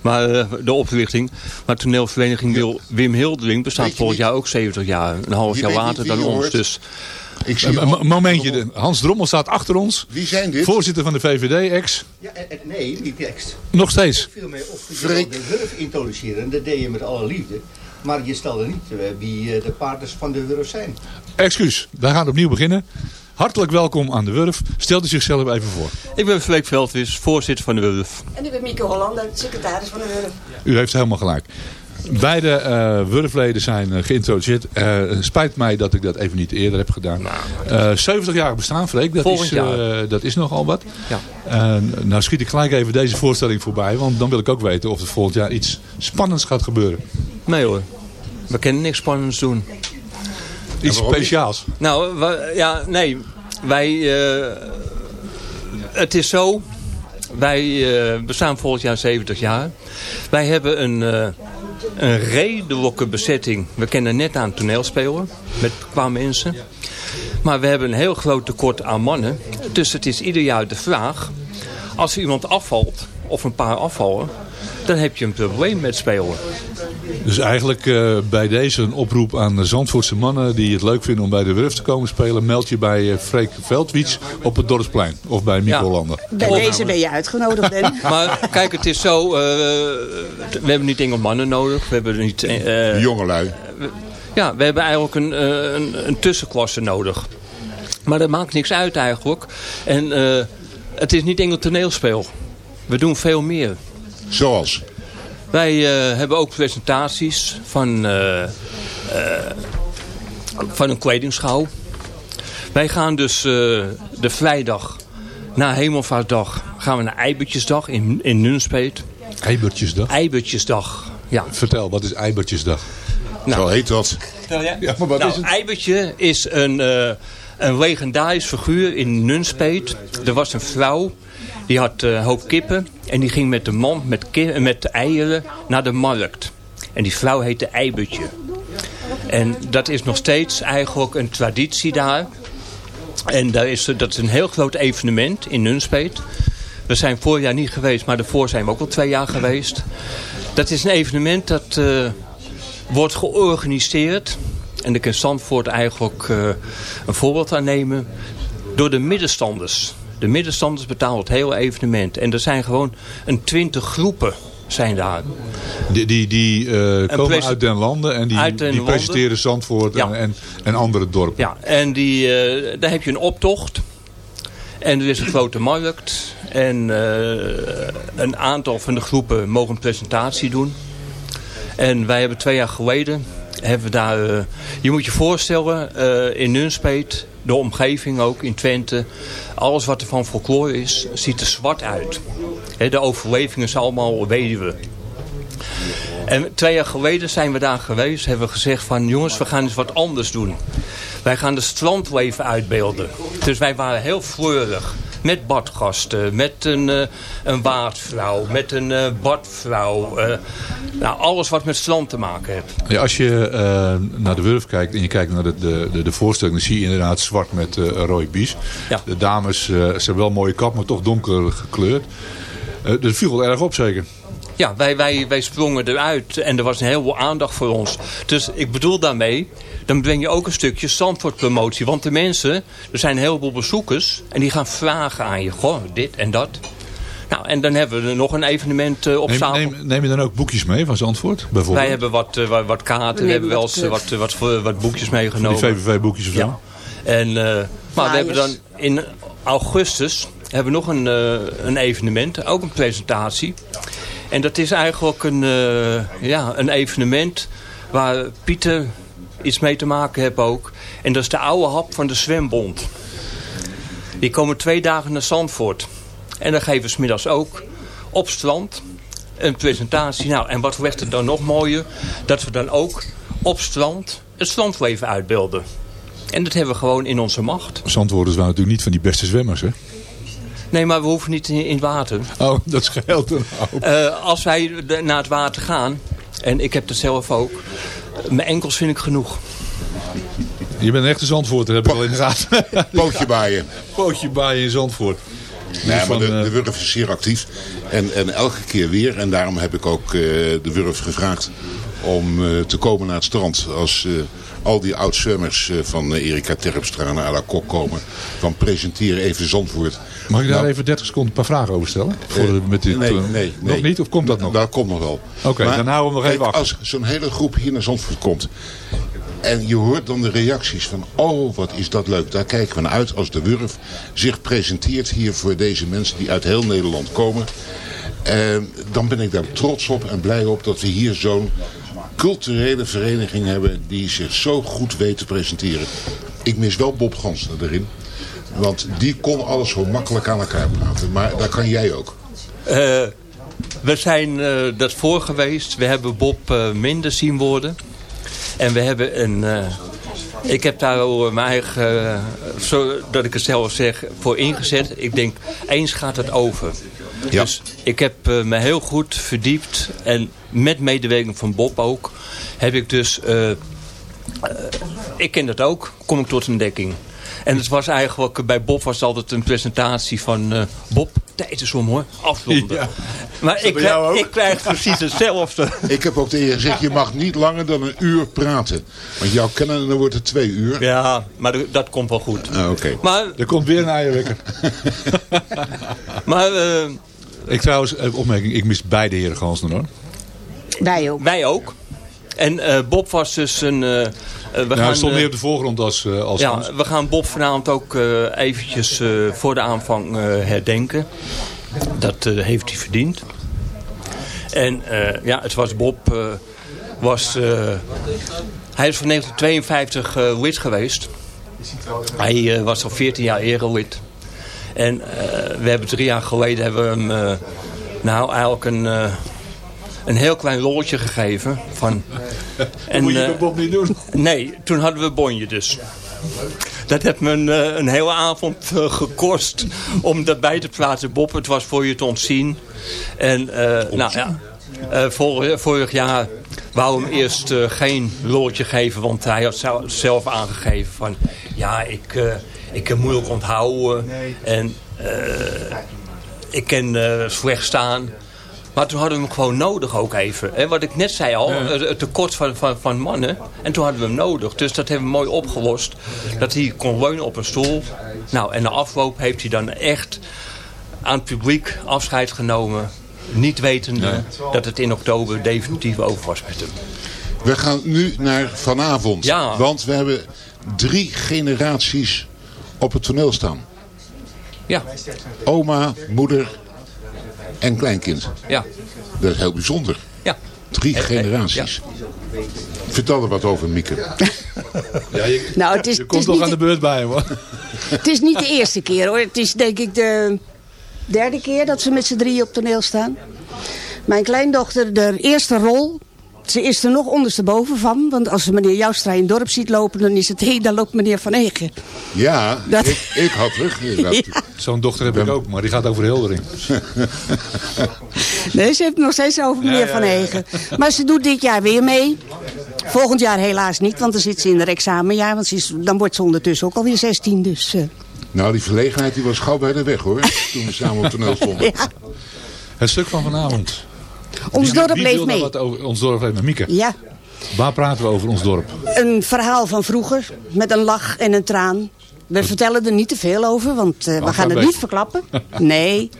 maar uh, de oplichting. Maar toneelvereniging Wil, Wim Hildeling bestaat volgend jaar ook 70 jaar. Een half jaar later dan ons. Dus... Ik zie een momentje. Hans Drommel staat achter ons. Wie zijn dit? Voorzitter van de VVD, ex. Ja, nee, niet ex. Nog steeds. Ik viel mee op de Wurf introduceren. Dat deed je met alle liefde. Maar je stelde niet wie de partners van de Wurf zijn. Excuus, wij gaan opnieuw beginnen. Hartelijk welkom aan de Wurf. Stelt u zichzelf even voor. Ik ben Freek Veldwis, voorzitter van de Wurf. En ik ben Mieke Hollander, secretaris van de Wurf. U heeft helemaal gelijk. Beide uh, Wurfleden zijn uh, geïntroduceerd. Uh, spijt mij dat ik dat even niet eerder heb gedaan. Nou, 70 jaar bestaan, Freek. Dat is, dat is nogal wat. Ja. nou schiet ik gelijk even deze voorstelling voorbij. Want dan wil ik ook weten of er volgend jaar iets spannends gaat gebeuren. Nee hoor. We kunnen niks spannends doen. Iets speciaals? Nou, ja, nee. Wij, uh, het is zo, wij uh, bestaan volgend jaar 70 jaar. Wij hebben een, uh, een redelijke bezetting. We kennen net aan toneelspelen met qua mensen. Maar we hebben een heel groot tekort aan mannen. Dus het is ieder jaar de vraag, als er iemand afvalt, of een paar afvallen, dan heb je een probleem met spelen. Dus eigenlijk uh, bij deze een oproep aan de Zandvoortse mannen die het leuk vinden om bij de Wurf te komen spelen. Meld je bij uh, Freek Veldwiets op het Dorpsplein of bij Mico ja. Lander. Bij deze ben je uitgenodigd, Ben. maar kijk, het is zo, uh, we hebben niet enkel mannen nodig. We hebben niet... Jongelui. ja, we hebben eigenlijk een, een, een, tussenklasse nodig. Maar dat maakt niks uit eigenlijk. En het is niet enkel toneelspel. We doen veel meer. Zoals? Wij uh, hebben ook presentaties van, uh, uh, van een kledingschouw. Wij gaan dus de vrijdag na Hemelvaartdag gaan we naar Eibertjesdag in, in Nunspeet. Eibertjesdag? Eibertjesdag, ja. Vertel, wat is Eibertjesdag? Nou, Zo heet dat. Ja, maar wat nou, is het? Eibertje is een, een legendarisch figuur in Nunspeet. Er was een vrouw die had een hoop kippen en die ging met de man met, met de eieren naar de markt. En die vrouw heette Eibertje. En dat is nog steeds eigenlijk een traditie daar. En daar is, dat is een heel groot evenement in Nunspeet. We zijn vorig jaar niet geweest, maar daarvoor zijn we ook al twee jaar geweest. Dat is een evenement dat wordt georganiseerd. En ik kan Zandvoort eigenlijk een voorbeeld aan nemen. Door de middenstanders. De middenstanders betalen het hele evenement. En er zijn gewoon een twintig groepen zijn daar. Die, die, die uh, komen uit den landen en die, die presenteren Zandvoort ja. en, en, andere dorpen. Ja, en die, uh, daar heb je een optocht. En er is een grote markt. En uh, een aantal van de groepen mogen een presentatie doen. En wij hebben twee jaar geleden... Hebben we daar, je moet je voorstellen, in Nunspeet de omgeving ook in Twente. Alles wat er van folklore is, ziet er zwart uit. de overlevingen zijn allemaal weduwe. En twee jaar geleden zijn we daar geweest. Hebben we gezegd van jongens, we gaan eens wat anders doen. Wij gaan de strandleven uitbeelden. Dus wij waren heel fleurig. Met badgasten, met een, uh, een waardvrouw, met een uh, badvrouw. Uh, nou, alles wat met strand te maken heeft. Ja, als je naar de Wurf kijkt en je kijkt naar de, de, de voorstelling... dan zie je inderdaad zwart met rode bies. Ja. De dames, ze hebben wel een mooie kap, maar toch donker gekleurd. dat viel wel erg op zeker. Ja, wij, wij, wij sprongen eruit en er was een heel veel aandacht voor ons. Dus ik bedoel daarmee, dan breng je ook een stukje Zandvoort promotie. Want de mensen, er zijn heel veel bezoekers en die gaan vragen aan je. Goh, dit en dat. Nou, en dan hebben we nog een evenement uh, op neem, neem, neem, je dan ook boekjes mee van Zandvoort, bijvoorbeeld? Wij hebben wat, uh, wat, wat, kaarten, we hebben wel eens wat, wat, wat, wat, boekjes meegenomen. Van die VVV-boekjes of zo? Ja. En, uh, maar we hebben dan in augustus hebben we nog een, een evenement, ook een presentatie. En dat is eigenlijk een, ja, een evenement waar Pieter iets mee te maken heeft ook. En dat is de oude hap van de zwembond. Die komen twee dagen naar Zandvoort. En dan geven we smiddags ook op strand een presentatie. Nou, en wat werd er dan nog mooier? Dat we dan ook op strand het strandleven uitbeelden. En dat hebben we gewoon in onze macht. Zandwoorders waren natuurlijk niet van die beste zwemmers, hè? Nee, maar we hoeven niet in, in het water. Oh, dat scheelt een hoop. Eh, als wij naar het water gaan, en ik heb het zelf ook, mijn enkels vind ik genoeg. Je bent een echte Zandvoorter, heb ik al in de gaten. Pootje baaien. Pootje baaien in Zandvoort. Nee, maar van, de, eh, de Wurf is zeer actief. En, en elke keer weer. En daarom heb ik ook eh, de Wurf gevraagd om eh, te komen naar het strand. Als eh, al die oud-zwemmers eh, van eh, Erika Terpstra naar La Kok komen. Dan presenteer even Zandvoort. Mag ik daar Nou, even 30 seconden een paar vragen over stellen? Voor de- met dit, nee, eh, nee, nee. Nog niet? Of komt dat nog? Dat komt nog wel. Oké, dan houden we hem nog even achter. Als zo'n hele groep hier naar Zandvoort komt. En je hoort dan de reacties van, oh wat is dat leuk. Daar kijken we naar uit als de Wurf zich presenteert hier voor deze mensen die uit heel Nederland komen. En dan ben ik daar trots op en blij op dat we hier zo'n culturele vereniging hebben die zich zo goed weet te presenteren. Ik mis wel Bob Gansner erin. Want die kon alles zo makkelijk aan elkaar praten. Maar dat kan jij ook. Eh, we zijn eh, dat voor geweest. We hebben Bob eh, minder zien worden. En we hebben een... ik heb daar al mijn eigen, zo dat ik het zelf zeg, voor ingezet. Ik denk, eens gaat het over. Dus ik heb eh, me heel goed verdiept. En met medewerking van Bob ook. Heb ik dus... eh, eh, ik ken dat ook. Kom ik tot ontdekking. En het was eigenlijk, bij Bob was het altijd een presentatie van... eh, Bob, tijd is om hoor, afronden. Ja. Maar ik, krijg- ik krijg precies hetzelfde. Ik heb ook tegen je gezegd, je mag niet langer dan een uur praten. Want jouw kennen, dan wordt het twee uur. Ja, maar dat komt wel goed. Ah, Oké. Maar, Er komt weer een eierwekker. maar eh, Ik trouwens, even opmerking, ik mis beide heren Gansner hoor. Wij ook. wij ook. En eh, Bob was dus een... eh, eh, we nou, hij gaan, stond eh, meer op de voorgrond als, eh, als. Ja, we gaan Bob vanavond ook eh, eventjes eh, voor de aanvang eh, herdenken. Dat eh, heeft hij verdiend. En eh, ja, het was Bob... eh, was, eh, hij is van 1952 eh, lid geweest. Hij eh, was al 14 jaar erelid. En eh, we hebben drie jaar geleden hebben we hem... eh, nou, eigenlijk een... eh, een heel klein rolletje gegeven. Van, Dat moet je bij Bob niet doen. Nee, toen hadden we bonje dus. Dat heeft me een, een hele avond gekost om dat bij te plaatsen. Bob, het was voor je te ontzien. En nou ja, vorig, vorig jaar wou hem eerst geen rolletje geven. Want hij had zelf- aangegeven van... Ja, ik, ik kan moeilijk onthouden. En eh, ik kan eh, slecht staan. Maar toen hadden we hem gewoon nodig ook even. Hè? Wat ik net zei al, het het tekort van, van, van mannen. En toen hadden we hem nodig. Dus dat hebben we mooi opgelost. Dat hij kon leunen op een stoel. Nou, en na afloop heeft hij dan echt aan het publiek afscheid genomen. Niet wetende Ja. dat het in oktober definitief over was met hem. We gaan nu naar vanavond. Ja. Want we hebben drie generaties op het toneel staan. Ja. Oma, moeder en kleinkind. Ja. Dat is heel bijzonder. Ja. Drie Eh, eh, generaties. Vertel er wat over, Mieke. Ja, je, Nou, het is, je het komt is toch niet aan de beurt bij hem hoor. Het is niet de eerste keer hoor. Het is denk ik de derde keer dat ze met z'n drieën op toneel staan. Mijn kleindochter, de eerste rol. Ze is er nog ondersteboven van. Want als ze meneer Joustra in het dorp ziet lopen, dan is het... hé, daar loopt meneer Van Egen. Ja, Dat- ik, ik had terug. Zo'n dochter heb ik ook, maar die gaat over Hildering. Nee, ze heeft het nog steeds over meneer Ja, ja, Van. Egen. Maar ze doet dit jaar weer mee. Volgend jaar helaas niet, want dan zit ze in haar examenjaar. Want ze is, dan wordt ze ondertussen ook alweer 16. Dus, eh, Nou, die verlegenheid die was gauw bij de weg hoor. Toen we samen op toneel stonden. ja. Het stuk van vanavond. Ons Wie- dorp wie leeft mee. Wat over, ons dorp leeft met Mieke. Ja, Waar praten we over ons dorp? een verhaal van vroeger. Met een lach en een traan. We vertellen er niet te veel over, want eh, we een gaan het niet verklappen. Nee.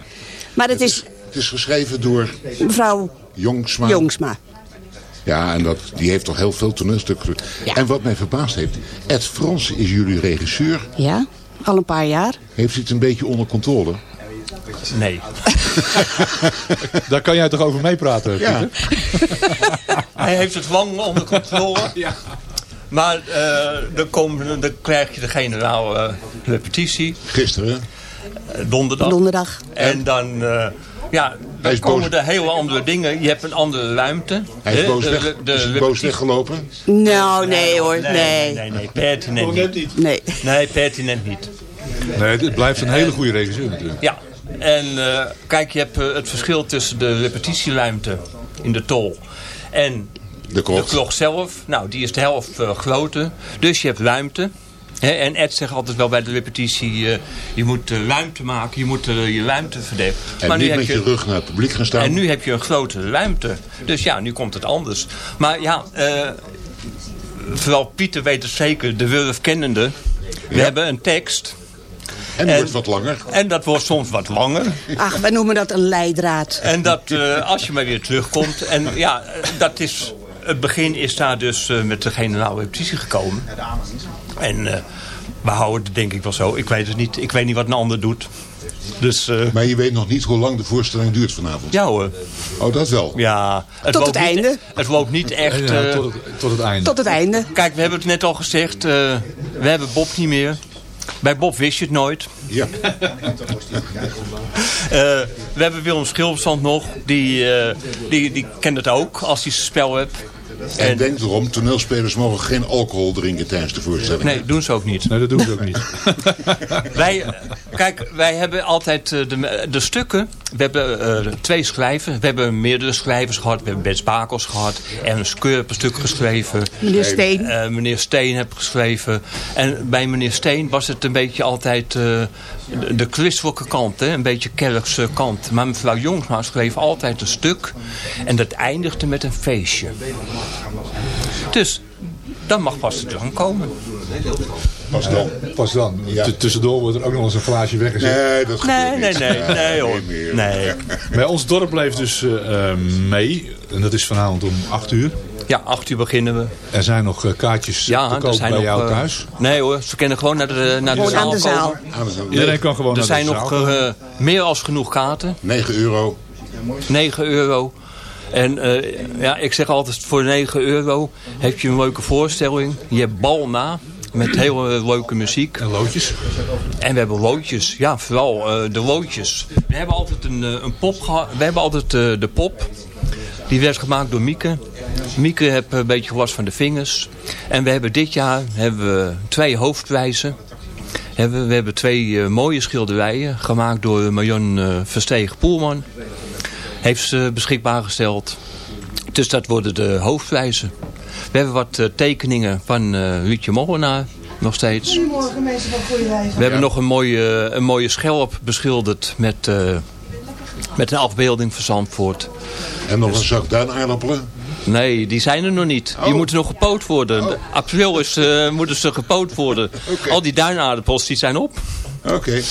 Maar het is Het is geschreven door mevrouw Jongsma. Jongsma. Ja, en dat, die heeft toch heel veel toneelstukken. En wat mij verbaasd heeft, Ed Frans is jullie regisseur. Ja, al een paar jaar. Heeft hij het een beetje onder controle? Nee. Daar kan jij toch over meepraten, Ja. Hij heeft het lang onder controle. Ja. Maar eh, dan, dan krijg je de generale repetitie. Gisteren? Eh, donderdag. Donderdag. En dan, eh, ja, dan is komen boos. er hele andere dingen. Je hebt een andere ruimte. Hij is boos, de- weg, de- de is hij boos weggelopen? Nou, nee hoor, Nee, nee. nee, nee, pertinent niet. Nee. Nee, pertinent niet. Nee, het blijft een hele goede regisseur natuurlijk. Ja, en eh, kijk, je hebt eh, het verschil tussen de repetitieruimte in de tol en de klok, zelf. Nou, die is de helft eh, groter. Dus je hebt ruimte. En Ed zegt altijd wel bij de repetitie, je moet ruimte maken, je moet je ruimte verdekken. En niet met je rug naar het publiek gaan staan. En nu heb je een grotere ruimte. Dus ja, nu komt het anders. Maar ja, vooral Pieter weet het zeker, de Wurf kennende. We hebben een tekst. En wordt wat langer. En dat wordt soms wat langer. Ach, wij noemen dat een leidraad. En dat eh, als je maar weer terugkomt. En ja, dat is, het begin is daar dus eh, met de generale repetitie gekomen. En eh, we houden het denk ik wel zo. Ik weet het niet. Ik weet niet wat een ander doet. Dus, eh, Maar je weet nog niet hoe lang de voorstelling duurt vanavond? ja hoor. Oh, dat wel? Ja. Tot het niet- einde. Het loopt niet echt... Ja, eh, tot, het, tot het einde. Tot het einde. Kijk, we hebben het net al gezegd. eh, we hebben Bob niet meer. Bij Bob wist je het nooit. Ja. Eh, we hebben Willem Schilverstand nog. Die, eh, die, die kent het ook als hij zijn spel hebt. En, denk erom, toneelspelers mogen geen alcohol drinken tijdens de voorstelling. Nee, doen ze ook niet. Nee, dat doen ze ook niet. wij, eh, kijk, wij hebben altijd eh, de, de stukken. We hebben eh, twee schrijven. We hebben meerdere schrijvers gehad. We hebben Bets Bakels gehad. En een een stuk geschreven. Meneer Steen. Eh, meneer Steen heb geschreven. En bij meneer Steen was het een beetje altijd eh, de, de christelijke kant. Hè? Een beetje kerkse kant. Maar mevrouw Jongsma schreef altijd een stuk. En dat eindigde met een feestje. Dus dan mag pas de drank komen. Pas dan. Pas dan. Tussendoor wordt er ook nog eens een glaasje weggezet. Nee, dat Nee, gebeurt nee, niet. nee, nee hoor. meer. Nee. Maar ons dorp blijft dus eh, eh, mee. En dat is vanavond om 8 uur. Ja, 8 uur beginnen we. Er zijn nog eh, kaartjes Ja, te er koop zijn bij nog, jou thuis. Nee hoor, ze kunnen gewoon naar de, naar de zaal aan de zaal. komen. Iedereen kan gewoon Er naar zijn de nog zaal. eh, meer als genoeg kaarten. 9 euro. 9 euro. En eh, ja, ik zeg altijd, voor 9 euro heb je een leuke voorstelling. Je hebt bal na, met hele leuke muziek. En loodjes. En we hebben loodjes, ja, vooral eh, de loodjes. We hebben altijd een, eh, een pop gehad. We hebben altijd eh, de pop. Die werd gemaakt door Mieke. Mieke heeft een beetje last van de vingers. En we hebben dit jaar hebben we twee hoofdprijzen. We, hebben twee eh, mooie schilderijen gemaakt door Marion eh Verstegen-Poelman. Heeft ze beschikbaar gesteld. Dus dat worden de hoofdprijzen. We hebben wat eh, tekeningen van eh Ruudje Molenaar nog steeds. Goedemorgen mensen van Goeiewijven. We hebben nog een mooie, een mooie schelp beschilderd met, eh, met een afbeelding van Zandvoort. En nog een zak duinaardappelen. Nee, die zijn er nog niet. Die Oh. moeten nog gepoot worden. De April is, eh, moeten ze gepoot worden. Al die duinaardappels die zijn op. Oké.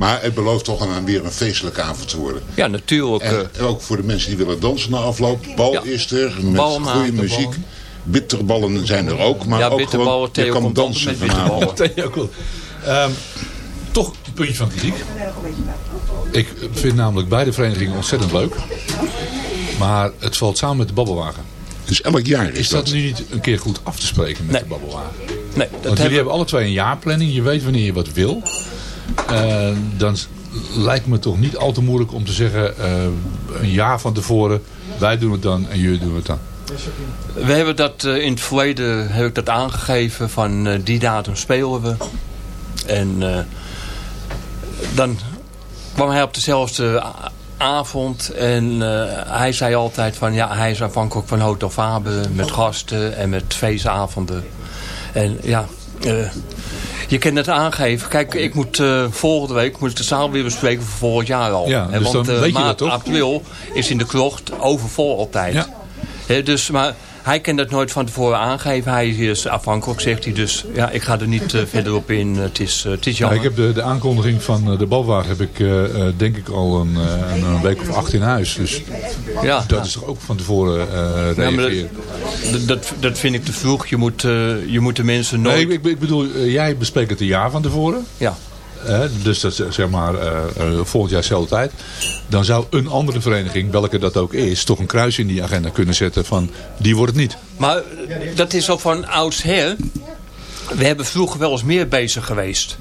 Maar het belooft toch een, weer een feestelijke avond te worden. Ja, natuurlijk. eh, En ook voor de mensen die willen dansen na afloop. Bal Ja. is er, met Bal goede de muziek. ballen. Bitterballen zijn er ook. Maar Ja, ook bitterballen, gewoon, je Theo kan dansen met bitterballen. vanavond. Ehm, toch een puntje van kritiek. Ik vind namelijk beide verenigingen ontzettend leuk. Maar het valt samen met de babbelwagen. Dus elk jaar is, Is dat nu niet een keer goed af te spreken met Nee. de babbelwagen? nee, dat Want jullie hebben hebben alle twee een jaarplanning. Je weet wanneer je wat wil. Eh, dan lijkt me toch niet al te moeilijk om te zeggen... eh, een jaar van tevoren... wij doen het dan en jullie doen het dan. We hebben dat eh, in het verleden heb ik dat aangegeven van die datum spelen we. En dan kwam hij op dezelfde avond en hij zei altijd van ja, hij is afhankelijk van Hotel Faber met gasten en met feestavonden. En ja, je kan het aangeven. Kijk, ik moet eh, volgende week moet ik de zaal weer bespreken voor volgend jaar al. Ja, dus want dan eh, weet je dat maart, toch? april is in de krocht overvol altijd. Ja. Dus, maar hij kan dat nooit van tevoren aangeven. Hij is afhankelijk, zegt hij. Dus ja, ik ga er niet eh, verder op in. Het is, eh, het is Ja, jammer. ik heb de, de aankondiging van eh, de babbelwagen heb ik denk ik al een, een, week of acht in huis. Dus Ja, dat is toch ook van tevoren Ja, reageren. dat, dat, dat vind ik te vroeg. Je moet, je moet de mensen nooit... Nee, ik, ik bedoel, jij bespreekt het een jaar van tevoren. Ja. Dus dat zeg maar eh, eh, volgend jaar dezelfde tijd, dan zou een andere vereniging, welke dat ook is, toch een kruis in die agenda kunnen zetten van die wordt het niet. Maar eh, dat is al van oudsher. We hebben vroeger wel eens meer bezig geweest.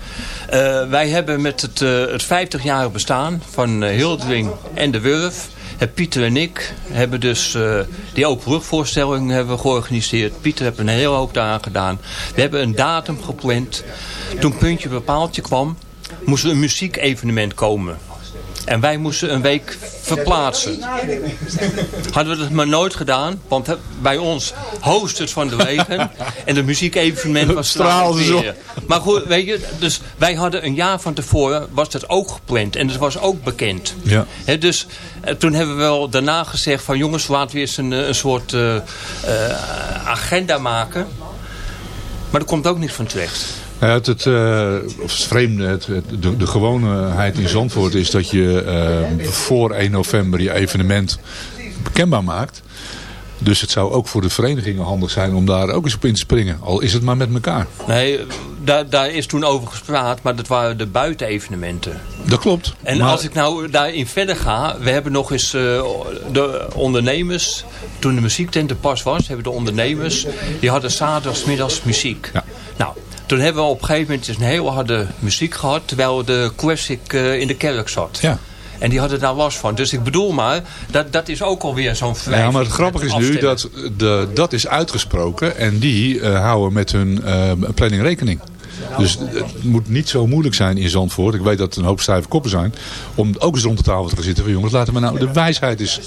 Wij hebben met het, eh, het 50-jarig bestaan van uh, Hildering en de Wurf... Pieter en ik hebben dus uh, die openrugvoorstelling hebben we georganiseerd. Pieter heeft een hele hoop daar gedaan. We hebben een datum gepland. Toen puntje bepaaltje kwam, moest er een muziekevenement komen. En wij moesten een week verplaatsen. Hadden we dat maar nooit gedaan. Want bij ons host het van de wegen. En het muziekevenement was stralend weer. Maar goed, weet je. Dus wij hadden een jaar van tevoren. Was dat ook gepland. En het was ook bekend. Ja. He, dus uh, toen hebben we wel daarna gezegd. Van jongens laten we eens een, een soort uh, uh, agenda maken. Maar er komt ook niks van terecht. Ja, het, het, uh, het vreemde, het, het, de, de gewoonheid in Zandvoort is dat je uh, voor 1 november je evenement bekendbaar maakt. Dus het zou ook voor de verenigingen handig zijn om daar ook eens op in te springen. Al is het maar met elkaar. Nee, daar, daar is toen over gespraat, maar dat waren de buitenevenementen. Dat klopt. En maar... als ik nou daarin verder ga, we hebben nog eens uh, de ondernemers, toen de muziektent er pas was, hebben de ondernemers, die hadden zaterdagmiddags muziek. Ja. Nou, toen hebben we op een gegeven moment een heel harde muziek gehad, terwijl de classic uh, in de kerk zat. Ja. En die hadden daar last van. Dus ik bedoel maar, dat, dat is ook alweer zo'n Ja, maar het grappige is nu dat de, dat is uitgesproken. En die uh, houden met hun uh, planning rekening. Dus het moet niet zo moeilijk zijn in Zandvoort. Ik weet dat het een hoop stijve koppen zijn. Om ook eens rond de tafel te gaan zitten. Van jongens, laten we nou de wijsheid eens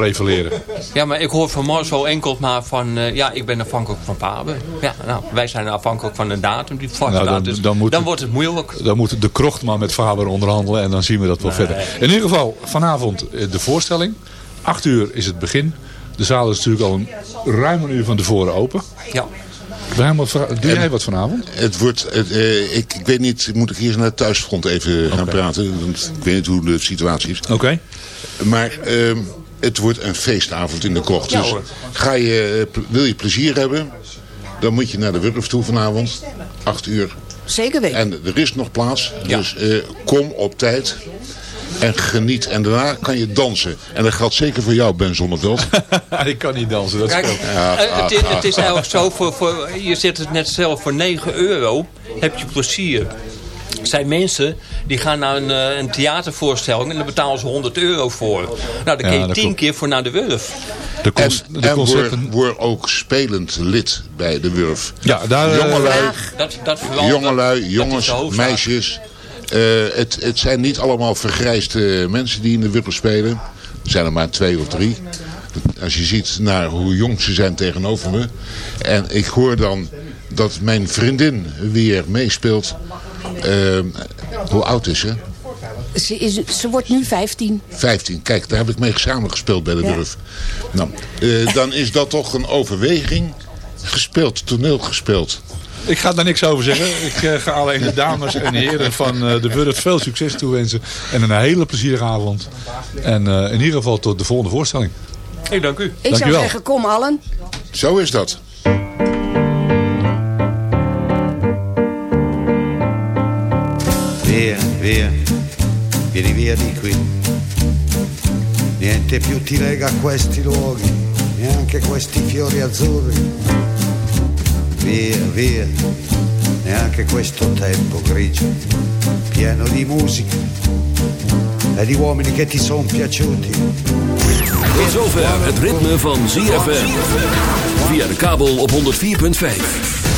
prevaleren. Ja, maar ik hoor van Marcel enkel maar van... Uh, ja, ik ben afhankelijk van Paben. Ja, nou, wij zijn afhankelijk van een datum die vast nou, dan, dan, moet, dan wordt het moeilijk. Dan moet de krocht maar met Faber onderhandelen. En dan zien we dat wel nee. verder. In ieder geval, vanavond de voorstelling. 8 uur is het begin. De zaal is natuurlijk al een ruim een uur van tevoren open. Ja. Doe jij wat vanavond? Het wordt, het, uh, ik, ik weet niet, moet ik hier naar het thuisfront even okay. gaan praten. Want ik weet niet hoe de situatie is. Oké. Okay. Maar uh, het wordt een feestavond in de krocht. Dus ga je, wil je plezier hebben, dan moet je naar de Wurf toe vanavond. 8 uur. Zeker weten. En er is nog plaats. Dus uh, kom op tijd. En geniet. En daarna kan je dansen. En dat geldt zeker voor jou, Ben Zonneveld. ik kan niet dansen, dat Kijk, is ja, uh, het, is, het is eigenlijk zo, voor, voor, je zet het net zelf, voor 9 euro heb je plezier. Er zijn mensen die gaan naar een, uh, een theatervoorstelling en daar betalen ze 100 euro voor. Nou, dan kun je ja, 10 klopt. keer voor naar de Wurf. De en, de en word, word ook spelend lid bij de Wurf. Ja, daar, jongelui, dat, dat jongelui dat, jongens, dat meisjes... Uh, het, het zijn niet allemaal vergrijsde mensen die in de Wurf spelen. Er zijn er maar twee of drie. Als je ziet naar hoe jong ze zijn tegenover me. En ik hoor dan dat mijn vriendin weer meespeelt. Uh, hoe oud is ze? Ze, is, ze wordt nu 15. 15, kijk, daar heb ik mee samen gespeeld bij de ja. Wurf. Nou, uh, dan is dat toch een overweging. Gespeeld, toneel gespeeld. Ik ga daar niks over zeggen. Ik uh, ga alleen de dames en heren van uh, de Wurf veel succes toewensen. En een hele plezierige avond. En uh, in ieder geval tot de volgende voorstelling. Ik dank u. Ik dank zou u wel. zeggen, kom allen. Zo is dat. Via, vieni via di qui. Niente più ti lega a questi luoghi, neanche questi fiori azzurri. Via, via, neanche questo tempo grigio, pieno di musica e di uomini che ti sono piaciuti. Tot zover het ritme van ZFM. Via de kabel op 104.5.